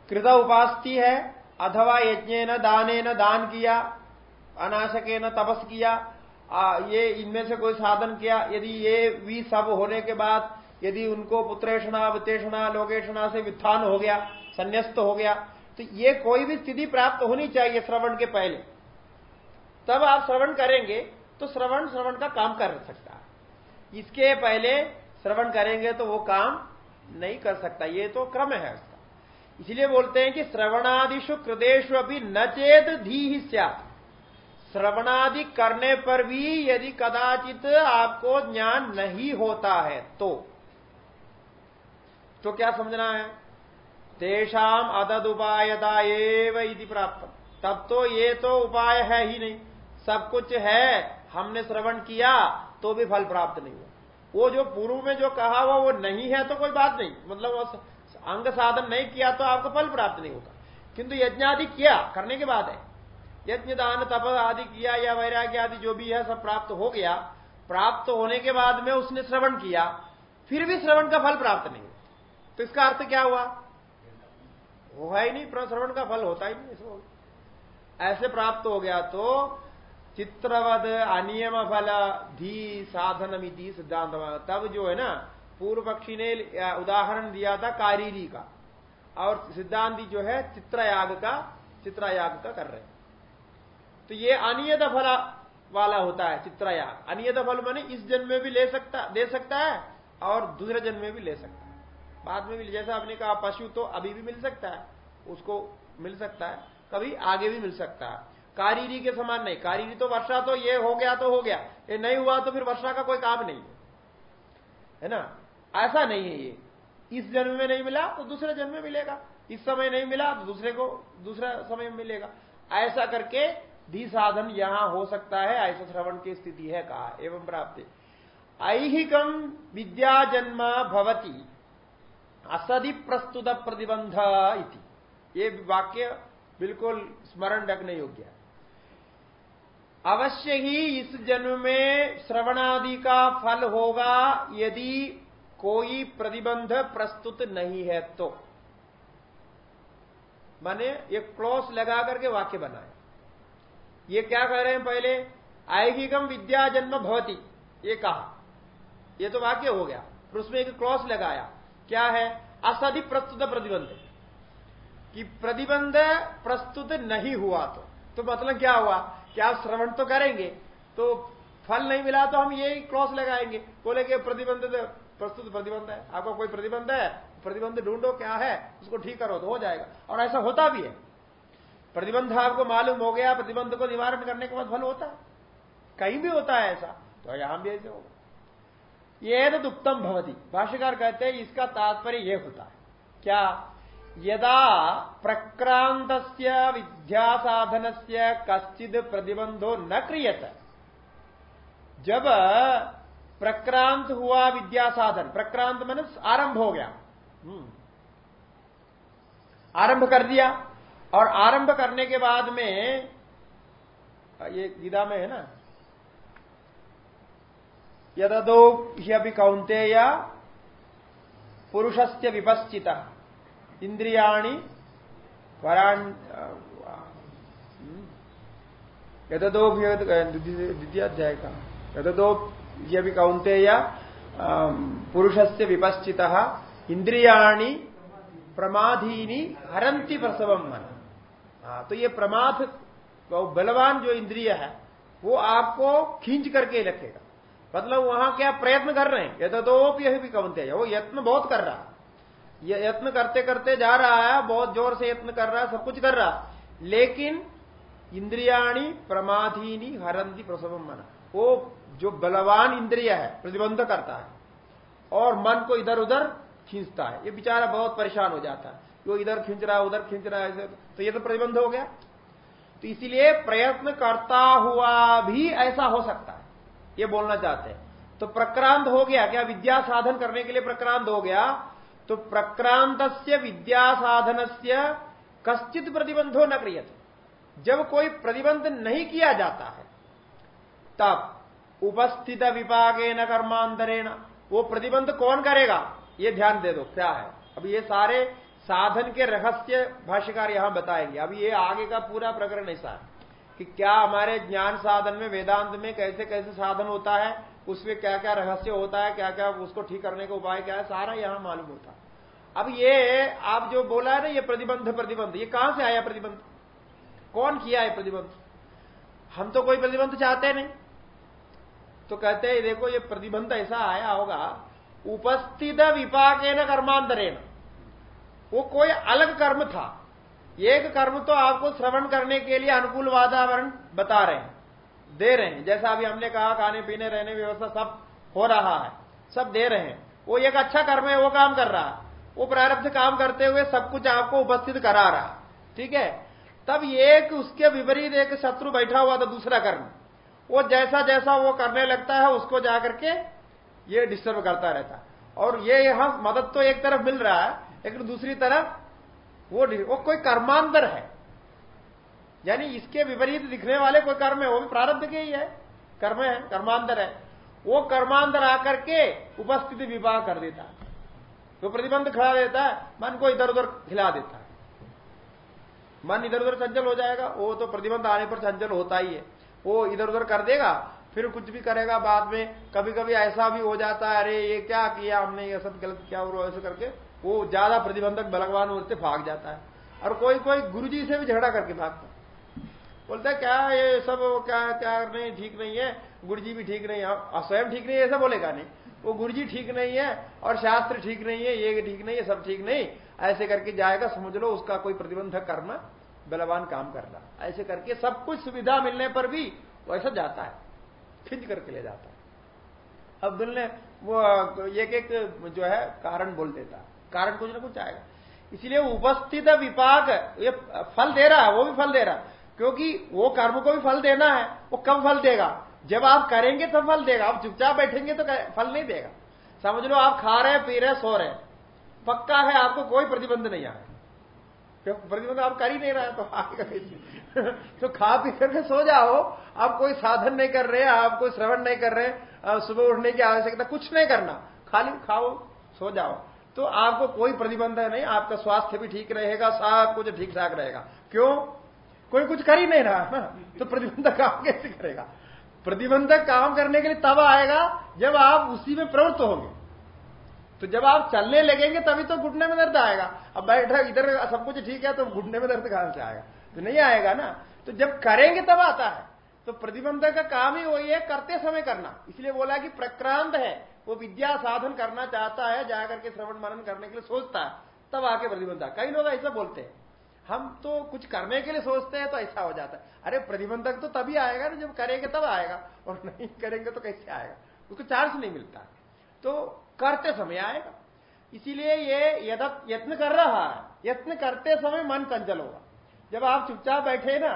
कृत उपास्ति है अथवा यज्ञ न दाने न दान किया अनाशके न तपस किया आ, ये इनमें से कोई साधन किया यदि ये भी सब होने के बाद यदि उनको पुत्रेषणा वितेषणा लोकेषणा से वित्थान हो गया संन्यास्त हो गया तो ये कोई भी स्थिति प्राप्त होनी चाहिए श्रवण के पहले। तब आप श्रवण करेंगे तो श्रवण श्रवण का काम कर सकता है। इसके पहले श्रवण करेंगे तो वो काम नहीं कर सकता। ये तो क्रम है उसका। इसलिए बोलते हैं कि श्रवणादिशु कृदेशु अभी न चेत धी ही श्रवणादि करने पर भी यदि कदाचित आपको ज्ञान नहीं होता है तो। तो क्या समझना है? तेषाम अदद उपायता एवं प्राप्त तब तो ये तो उपाय है ही नहीं। सब कुछ है, हमने श्रवण किया तो भी फल प्राप्त नहीं वो जो पूर्व में जो कहा हुआ, वो नहीं है तो कोई बात नहीं। मतलब अंग साधन नहीं किया तो आपको फल प्राप्त नहीं होगा किंतु यज्ञ आदि किया, करने के बाद है। यज्ञ, दान, तप आदि किया या वैराग्य आदि जो भी है, सब प्राप्त हो गया। प्राप्त होने के बाद में उसने श्रवण किया, फिर भी श्रवण का फल प्राप्त नहीं तो इसका अर्थ क्या हुआ? हुआ ही नहीं श्रवण का फल होता ही नहीं ऐसे प्राप्त हो गया तो चित्रवद अनियम फल धी साधनमिति सिद्धांत तब जो है ना पूर्व पक्षी ने उदाहरण दिया था कारीरी का। और सिद्धांति जो है, चित्रयाग का चित्रयाग का कर रहे तो ये अनियत फल वाला होता है, चित्रयाग। अनियत फल मैंने इस जन्म में भी ले सकता, दे सकता है, और दूसरे जन्म में भी ले सकता है। बाद में भी, जैसा आपने कहा, पशु तो अभी भी मिल सकता है, उसको मिल सकता है, कभी आगे भी मिल सकता है। कारीरी के समान नहीं। कारीरी तो वर्षा तो ये हो गया तो हो गया। ये नहीं हुआ तो फिर वर्षा का कोई काम नहीं। है ना? ऐसा नहीं है ये। इस जन्म में नहीं मिला तो दूसरे जन्म में मिलेगा। इस समय नहीं मिला तो दूसरे को, दूसरा समय में मिलेगा। ऐसा करके धी साधन यहाँ हो सकता है। ऐसा श्रवण की स्थिति है कहा। एवं प्राप्ति। ऐहिकम विद्या जन्म भवती। असदि प्रस्तुत प्रतिबंध इति। ये वाक्य बिल्कुल स्मरण रखने योग्य है। अवश्य ही इस जन्म में श्रवणादि का फल होगा, यदि कोई प्रतिबंध प्रस्तुत नहीं है तो। माने ये क्लोस लगा करके वाक्य बनाए। ये क्या कह रहे हैं पहले? आयगिकम विद्या जन्म भवती, ये कहा। ये तो वाक्य हो गया, फिर उसमें एक क्लॉस लगाया। क्या है? असधि प्रस्तुत प्रतिबंध। कि प्रतिबंध प्रस्तुत नहीं हुआ तो। तो मतलब क्या हुआ कि आप श्रवण तो करेंगे तो फल नहीं मिला तो हम यही क्रॉस लगाएँगे। बोले कि प्रतिबंध तो प्रस्तुत प्रतिबंध है। आपका कोई प्रतिबंध है? प्रतिबंध ढूंढो क्या है, उसको ठीक करो तो हो जाएगा। और ऐसा होता भी है। प्रतिबंध आपको मालूम हो गया, प्रतिबंध को निवारण करने के बाद फल होता है। कहीं भी होता है ऐसा तो यहाँ भी ऐसे होगा। ये तो उत्तम भवती। भाष्यकार कहते हैं, इसका तात्पर्य यह होता है। क्या? यदा प्रक्रांत विद्या साधन से कश्चिद प्रतिबंधो न क्रियत, जब प्रक्रांत हुआ विद्या साधन प्रक्रांत मैंने आरंभ हो गया। हम्म। आरंभ कर दिया। और आरंभ करने के बाद में ये गीता में है ना? यदो ही कौंते या पुरुषस्य विपश्चिता। इंद्रियाणी पराण यदो द्वितीयाध्याय का? यदो ये भी कौनते या पुरुष से विपश्चित इंद्रियाणी प्रमाधीनी हरंती प्रसवम मन। हाँ तो ये प्रमाद बलवान जो इंद्रिय है, वो आपको खींच करके रखेगा। मतलब वहाँ क्या प्रयत्न कर रहे हैं? यदोप यह भी कौनते वो यत्न बहुत कर रहा है यत्न करते करते जा रहा है, बहुत ज़ोर से यत्न कर रहा है, सब कुछ कर रहा लेकिन इंद्रियाणी प्रमाधीनी हरंती प्रसव मना। वो जो बलवान इंद्रिय है, प्रतिबंध करता है और मन को इधर उधर खींचता है। ये बेचारा बहुत परेशान हो जाता है। वो इधर खींच रहा है उधर खींच रहा है तो ये तो प्रतिबंध हो गया। तो इसीलिए प्रयत्न करता हुआ भी ऐसा हो सकता है। ये बोलना चाहते हैं। तो प्रक्रांत हो गया क्या? विद्या साधन करने के लिए प्रक्रांत हो गया। तो प्रक्रांत विद्या साधन से कश्चित प्रतिबंधो न क्रियत। जब कोई प्रतिबंध नहीं किया जाता है, तब उपस्थित विपागे न कर्मांतरेण वो प्रतिबंध कौन करेगा? ये ध्यान दे दो, क्या है? अब ये सारे साधन के रहस्य भाष्यकार यहाँ बताएँगे। अब ये आगे का पूरा प्रकरण ऐसा है कि क्या हमारे ज्ञान साधन में, वेदांत में कैसे कैसे साधन होता है उसमें क्या क्या रहस्य होता है क्या क्या उसको ठीक करने का उपाय क्या है, सारा यहाँ मालूम होता है। अब ये आप जो बोला है ना, ये प्रतिबंध प्रतिबंध, ये कहाँ से आया प्रतिबंध? कौन किया है प्रतिबंध? हम तो कोई प्रतिबंध चाहते नहीं। तो कहते हैं, देखो, ये प्रतिबंध ऐसा आया होगा, उपस्थित विपाक न कर्मांतरेण। वो कोई अलग कर्म था। एक कर्म तो आपको श्रवण करने के लिए अनुकूल वातावरण बता रहे हैं। दे रहे हैं। जैसा अभी हमने कहा, खाने, पीने, रहने, व्यवस्था सब हो रहा है। सब दे रहे हैं। वो एक अच्छा कर्म है, वो काम कर रहा है। वो प्रारब्ध काम करते हुए सब कुछ आपको उपस्थित करा रहा ठीक है? तब एक उसके विपरीत एक शत्रु बैठा हुआ था, दूसरा कर्म। वो जैसा जैसा वो करने लगता है, उसको जाकर के ये डिस्टर्ब करता रहता और ये यहाँ मदद तो एक तरफ़ मिल रहा है, लेकिन दूसरी तरफ़ वो वो कोई कर्मांतर है। यानी इसके विपरीत दिखने वाले कोई कर्म है, वो भी प्रारब्ध के ही है। कर्म है, कर्मांतर है। वो कर्मांतर आकर के उपस्थिति विवाह कर देता है। तो प्रतिबंध खड़ा देता है, मन को इधर उधर खिला देता है। मन इधर उधर चंचल हो जाएगा, वो तो प्रतिबंध आने पर चंचल होता ही है। वो इधर उधर कर देगा, फिर कुछ भी करेगा, बाद में कभी कभी ऐसा भी हो जाता है, अरे ये क्या किया हमने, ये सब गलत किया और ऐसे करके वो ज़्यादा प्रतिबंधक बलगवान होते भाग जाता है। और कोई कोई गुरु जी से भी झगड़ा करके भागता बोलता है, क्या ये सब, क्या क्या नहीं, ठीक नहीं है? गुरु जी भी ठीक नहीं है। स्वयं ठीक नहीं है? ऐसा बोलेगा नहीं। वो गुरु जी ठीक नहीं है और शास्त्र ठीक नहीं है, ये ठीक नहीं है, सब ठीक नहीं। ऐसे करके जाएगा, समझ लो उसका कोई प्रतिबंधक कर्म, बलवान काम करना। ऐसे करके सब कुछ सुविधा मिलने पर भी वैसा जाता है, खिंच करके ले जाता है। अब दिल ने वो, एक एक जो है, कारण बोल देता कारण कुछ ना कुछ आएगा। इसलिए उपस्थित विपाक, ये फल दे रहा है, वो भी फल दे रहा है। क्योंकि वो कर्म को भी फल देना है, वो कब फल देगा? जब आप करेंगे तब फल देगा। आप चुपचाप बैठेंगे तो फल नहीं देगा। समझ लो आप खा रहे पी रहे सो रहे पक्का है आपको कोई प्रतिबंध नहीं आएगा। प्रतिबंध आप कर ही नहीं रहा तो तो खा पी करके सो जाओ। आप कोई साधन नहीं कर रहे आप कोई श्रवण नहीं कर रहे सुबह उठने की आवश्यकता कुछ नहीं करना। खाली खाओ, सो जाओ। तो आपको कोई प्रतिबंध नहीं, आपका स्वास्थ्य भी ठीक रहेगा, सब कुछ ठीक ठाक रहेगा। क्यों? कोई कुछ कर ही नहीं रहा ना तो प्रतिबंधक काम कैसे करेगा? प्रतिबंधक काम करने के लिए तब आएगा जब आप उसी में प्रवृत्त होंगे। तो जब आप चलने लगेंगे तभी तो घुटने में दर्द आएगा। अब बैठा, इधर सब कुछ ठीक है तो घुटने में दर्द कहाँ से आएगा? तो नहीं आएगा ना। तो जब करेंगे तब आता है। तो प्रतिबंधक का काम ही वही है, करते समय करना। इसलिए बोला कि प्रक्रांत है, वो विद्या साधन करना चाहता है, जाकर के श्रवण मनन करने के लिए सोचता है, तब आके प्रतिबंधक। कई लोग ऐसा बोलते हैं। हम तो कुछ करने के लिए सोचते हैं तो ऐसा हो जाता है। अरे, प्रतिबंधक तो तभी आएगा ना जब करेंगे तब आएगा, और नहीं करेंगे तो कैसे आएगा? उसको चार्ज नहीं मिलता। तो करते समय आएगा। इसीलिए ये यत्न कर रहा है। यत्न करते समय मन चंचल होगा। जब आप चुपचाप बैठे ना,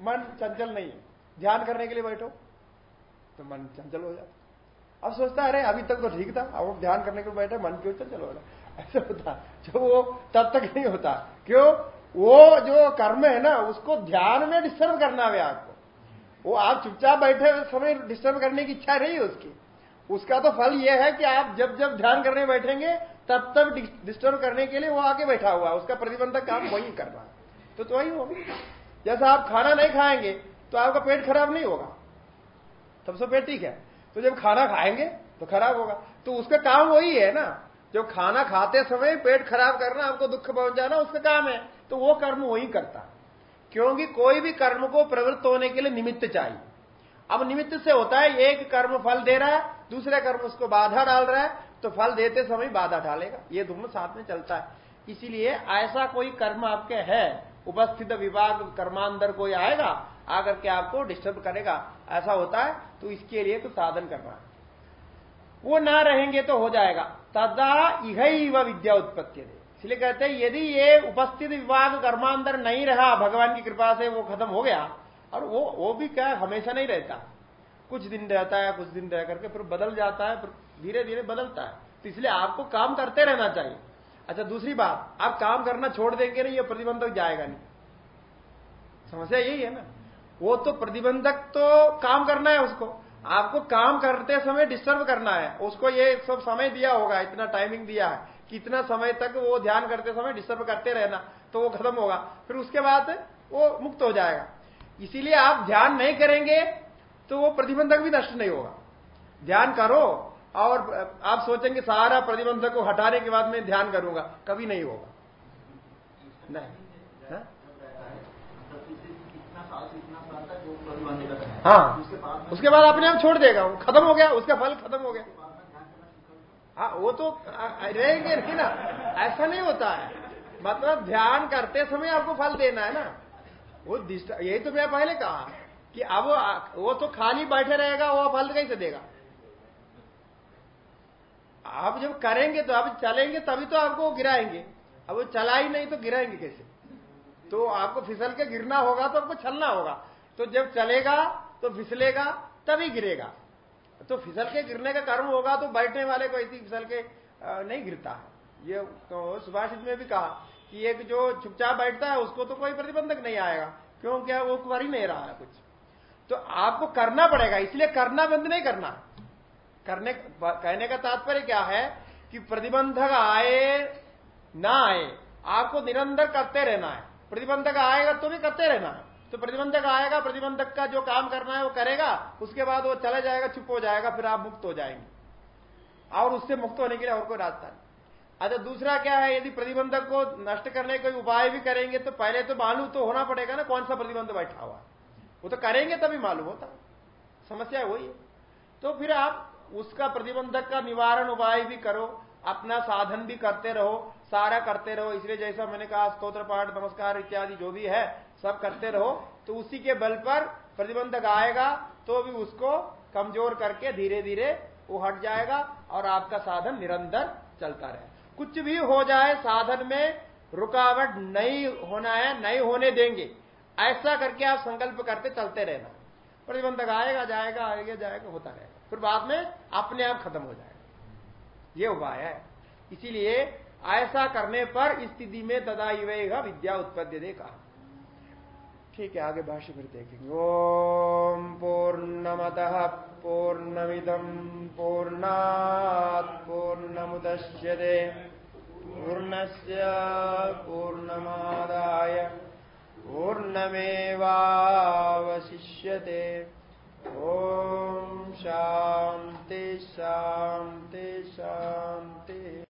मन चंचल नहीं है। ध्यान करने के लिए बैठो तो मन चंचल हो जाता अब सोचता है, अरे, अभी तक तो ठीक था। अब ध्यान करने के लिए बैठे, मन क्यों चंचल हो रहा ऐसा होता जो वो तब तक नहीं होता। क्यों? वो जो कर्म है ना उसको ध्यान में डिस्टर्ब करना है आपको वो आप चुपचाप बैठे समय डिस्टर्ब करने की इच्छा रही है उसकी। उसका तो फल यह है कि आप जब जब ध्यान करने बैठेंगे तब तब डिस्टर्ब करने के लिए वो आगे बैठा हुआ उसका प्रतिबंधक काम वही कर रहा है। तो, तो वही होगा। जैसा आप खाना नहीं खाएँगे तो आपका पेट खराब नहीं होगा। तब सब पेट ठीक है। तो जब खाना खाएँगे तो खराब होगा। तो उसका काम वही है ना। जब खाना खाते समय पेट खराब करना आपको दुख पहुंचाना उसका काम है। तो वो कर्म वही करता। क्योंकि कोई भी कर्म को प्रवृत्त होने के लिए निमित्त चाहिए। अब निमित्त से होता है, एक कर्म फल दे रहा है, दूसरे कर्म उसको बाधा डाल रहा है तो फल देते समय बाधा डालेगा। ये दोनों साथ में चलता है। इसीलिए ऐसा कोई कर्म आपके है, उपस्थित विभाग कर्मांतर कोई आएगा, आकर के आपको डिस्टर्ब करेगा, ऐसा होता है तो इसके लिए तो साधन करना वो ना रहेंगे तो हो जाएगा। तदा इह विद्या उत्पत्ति। इसलिए कहते हैं, यदि ये उपस्थित विभाग कर्मांतर नहीं रहा, भगवान की कृपा से वो खत्म हो गया, और वो वो भी क्या हमेशा नहीं रहता। कुछ दिन रहता है, कुछ दिन रह करके फिर बदल जाता है, फिर धीरे धीरे बदलता है। तो इसलिए आपको काम करते रहना चाहिए। अच्छा दूसरी बात, आप काम करना छोड़ देंगे नहीं, ये प्रतिबंधक जाएगा नहीं। समस्या यही है ना। वो तो प्रतिबंधक तो काम करना है उसको। आपको काम करते समय डिस्टर्ब करना है। उसको ये सब समय दिया होगा, इतना टाइमिंग दिया है। कितना समय तक वो ध्यान करते समय डिस्टर्ब करते रहना तो वो खत्म होगा। फिर उसके बाद वो मुक्त हो जाएगा। इसीलिए आप ध्यान नहीं करेंगे तो वो प्रतिबंधक भी नष्ट नहीं होगा। ध्यान करो, और आप सोचेंगे सारा प्रतिबंधक को हटाने के बाद मैं ध्यान करूँगा। कभी नहीं होगा। नहीं। हाँ? हाँ। उसके बाद अपने आप छोड़ देगा। वो खत्म हो गया, उसका फल खत्म हो गया। हाँ वो तो रहेंगे नहीं ना। ऐसा नहीं होता है। मतलब ध्यान करते समय आपको फल देना है ना। वो यही तो मैं पहले कहा कि अब वो तो खाली बैठे रहेगा, वो फल कैसे देगा? आप जब करेंगे तो आप चलेंगे तभी तो आपको गिराएँगे। अब वो चला ही नहीं तो गिराएँगे कैसे? तो आपको फिसल के गिरना होगा तो आपको चलना होगा। तो जब चलेगा तो फिसलेगा, तभी गिरेगा। तो फिसल के गिरने का कर्म होगा तो बैठने वाले को ऐसी फिसल के नहीं गिरता। है ये तो सुभाषित में भी कहा कि एक जो चुपचाप बैठता है, उसको तो कोई प्रतिबंधक नहीं आएगा। क्यों? क्या वो कर ही नहीं रहा है कुछ। तो आपको करना पड़ेगा, इसलिए करना बंद नहीं करना। करने, कहने का तात्पर्य क्या है कि प्रतिबंधक आए, ना आए, आपको निरंतर करते रहना है। प्रतिबंधक आएगा तो भी करते रहना है। तो प्रतिबंधक आएगा, प्रतिबंधक का जो काम करना है वो करेगा, उसके बाद वो चला जाएगा, चुप हो जाएगा, फिर आप मुक्त हो जाएँगे। और उससे मुक्त होने के लिए और कोई रास्ता नहीं। अच्छा दूसरा क्या है, यदि प्रतिबंधक को नष्ट करने का उपाय भी करेंगे तो पहले तो मालूम तो होना पड़ेगा ना कौन सा प्रतिबंध बैठा हुआ वो तो करेंगे तभी मालूम होता। समस्या वही है। तो फिर आप उसका प्रतिबंधक का निवारण उपाय भी करो, अपना साधन भी करते रहो, सारा करते रहो। इसलिए जैसा मैंने कहा स्त्रोत्र पाठ, नमस्कार इत्यादि जो भी है सब करते रहो तो उसी के बल पर प्रतिबंधक आएगा तो भी उसको कमज़ोर करके धीरे धीरे वो हट जाएगा और आपका साधन निरंतर चलता रहे। कुछ भी हो जाए, साधन में रुकावट नहीं होना है, नहीं होने देंगे। ऐसा करके आप संकल्प करते चलते रहना। प्रतिबंधक आएगा, जाएगा आएगा, जाएगा, होता रहेगा। फिर बाद में अपने आप खत्म हो जाएगा। ये उपाय है। इसीलिए ऐसा करने पर स्थिति में तदा विद्या उत्पत्ति दे कहा। ठीक है, आगे भाष्य फिर देखेंगे। ओम पूर्णमत पूर्णमिदम पूर्णात पूर्णमुदश्यते पूर्णस्य पूर्णमादाय पूर्णमेवावशिष्यते। शांति शांति शांति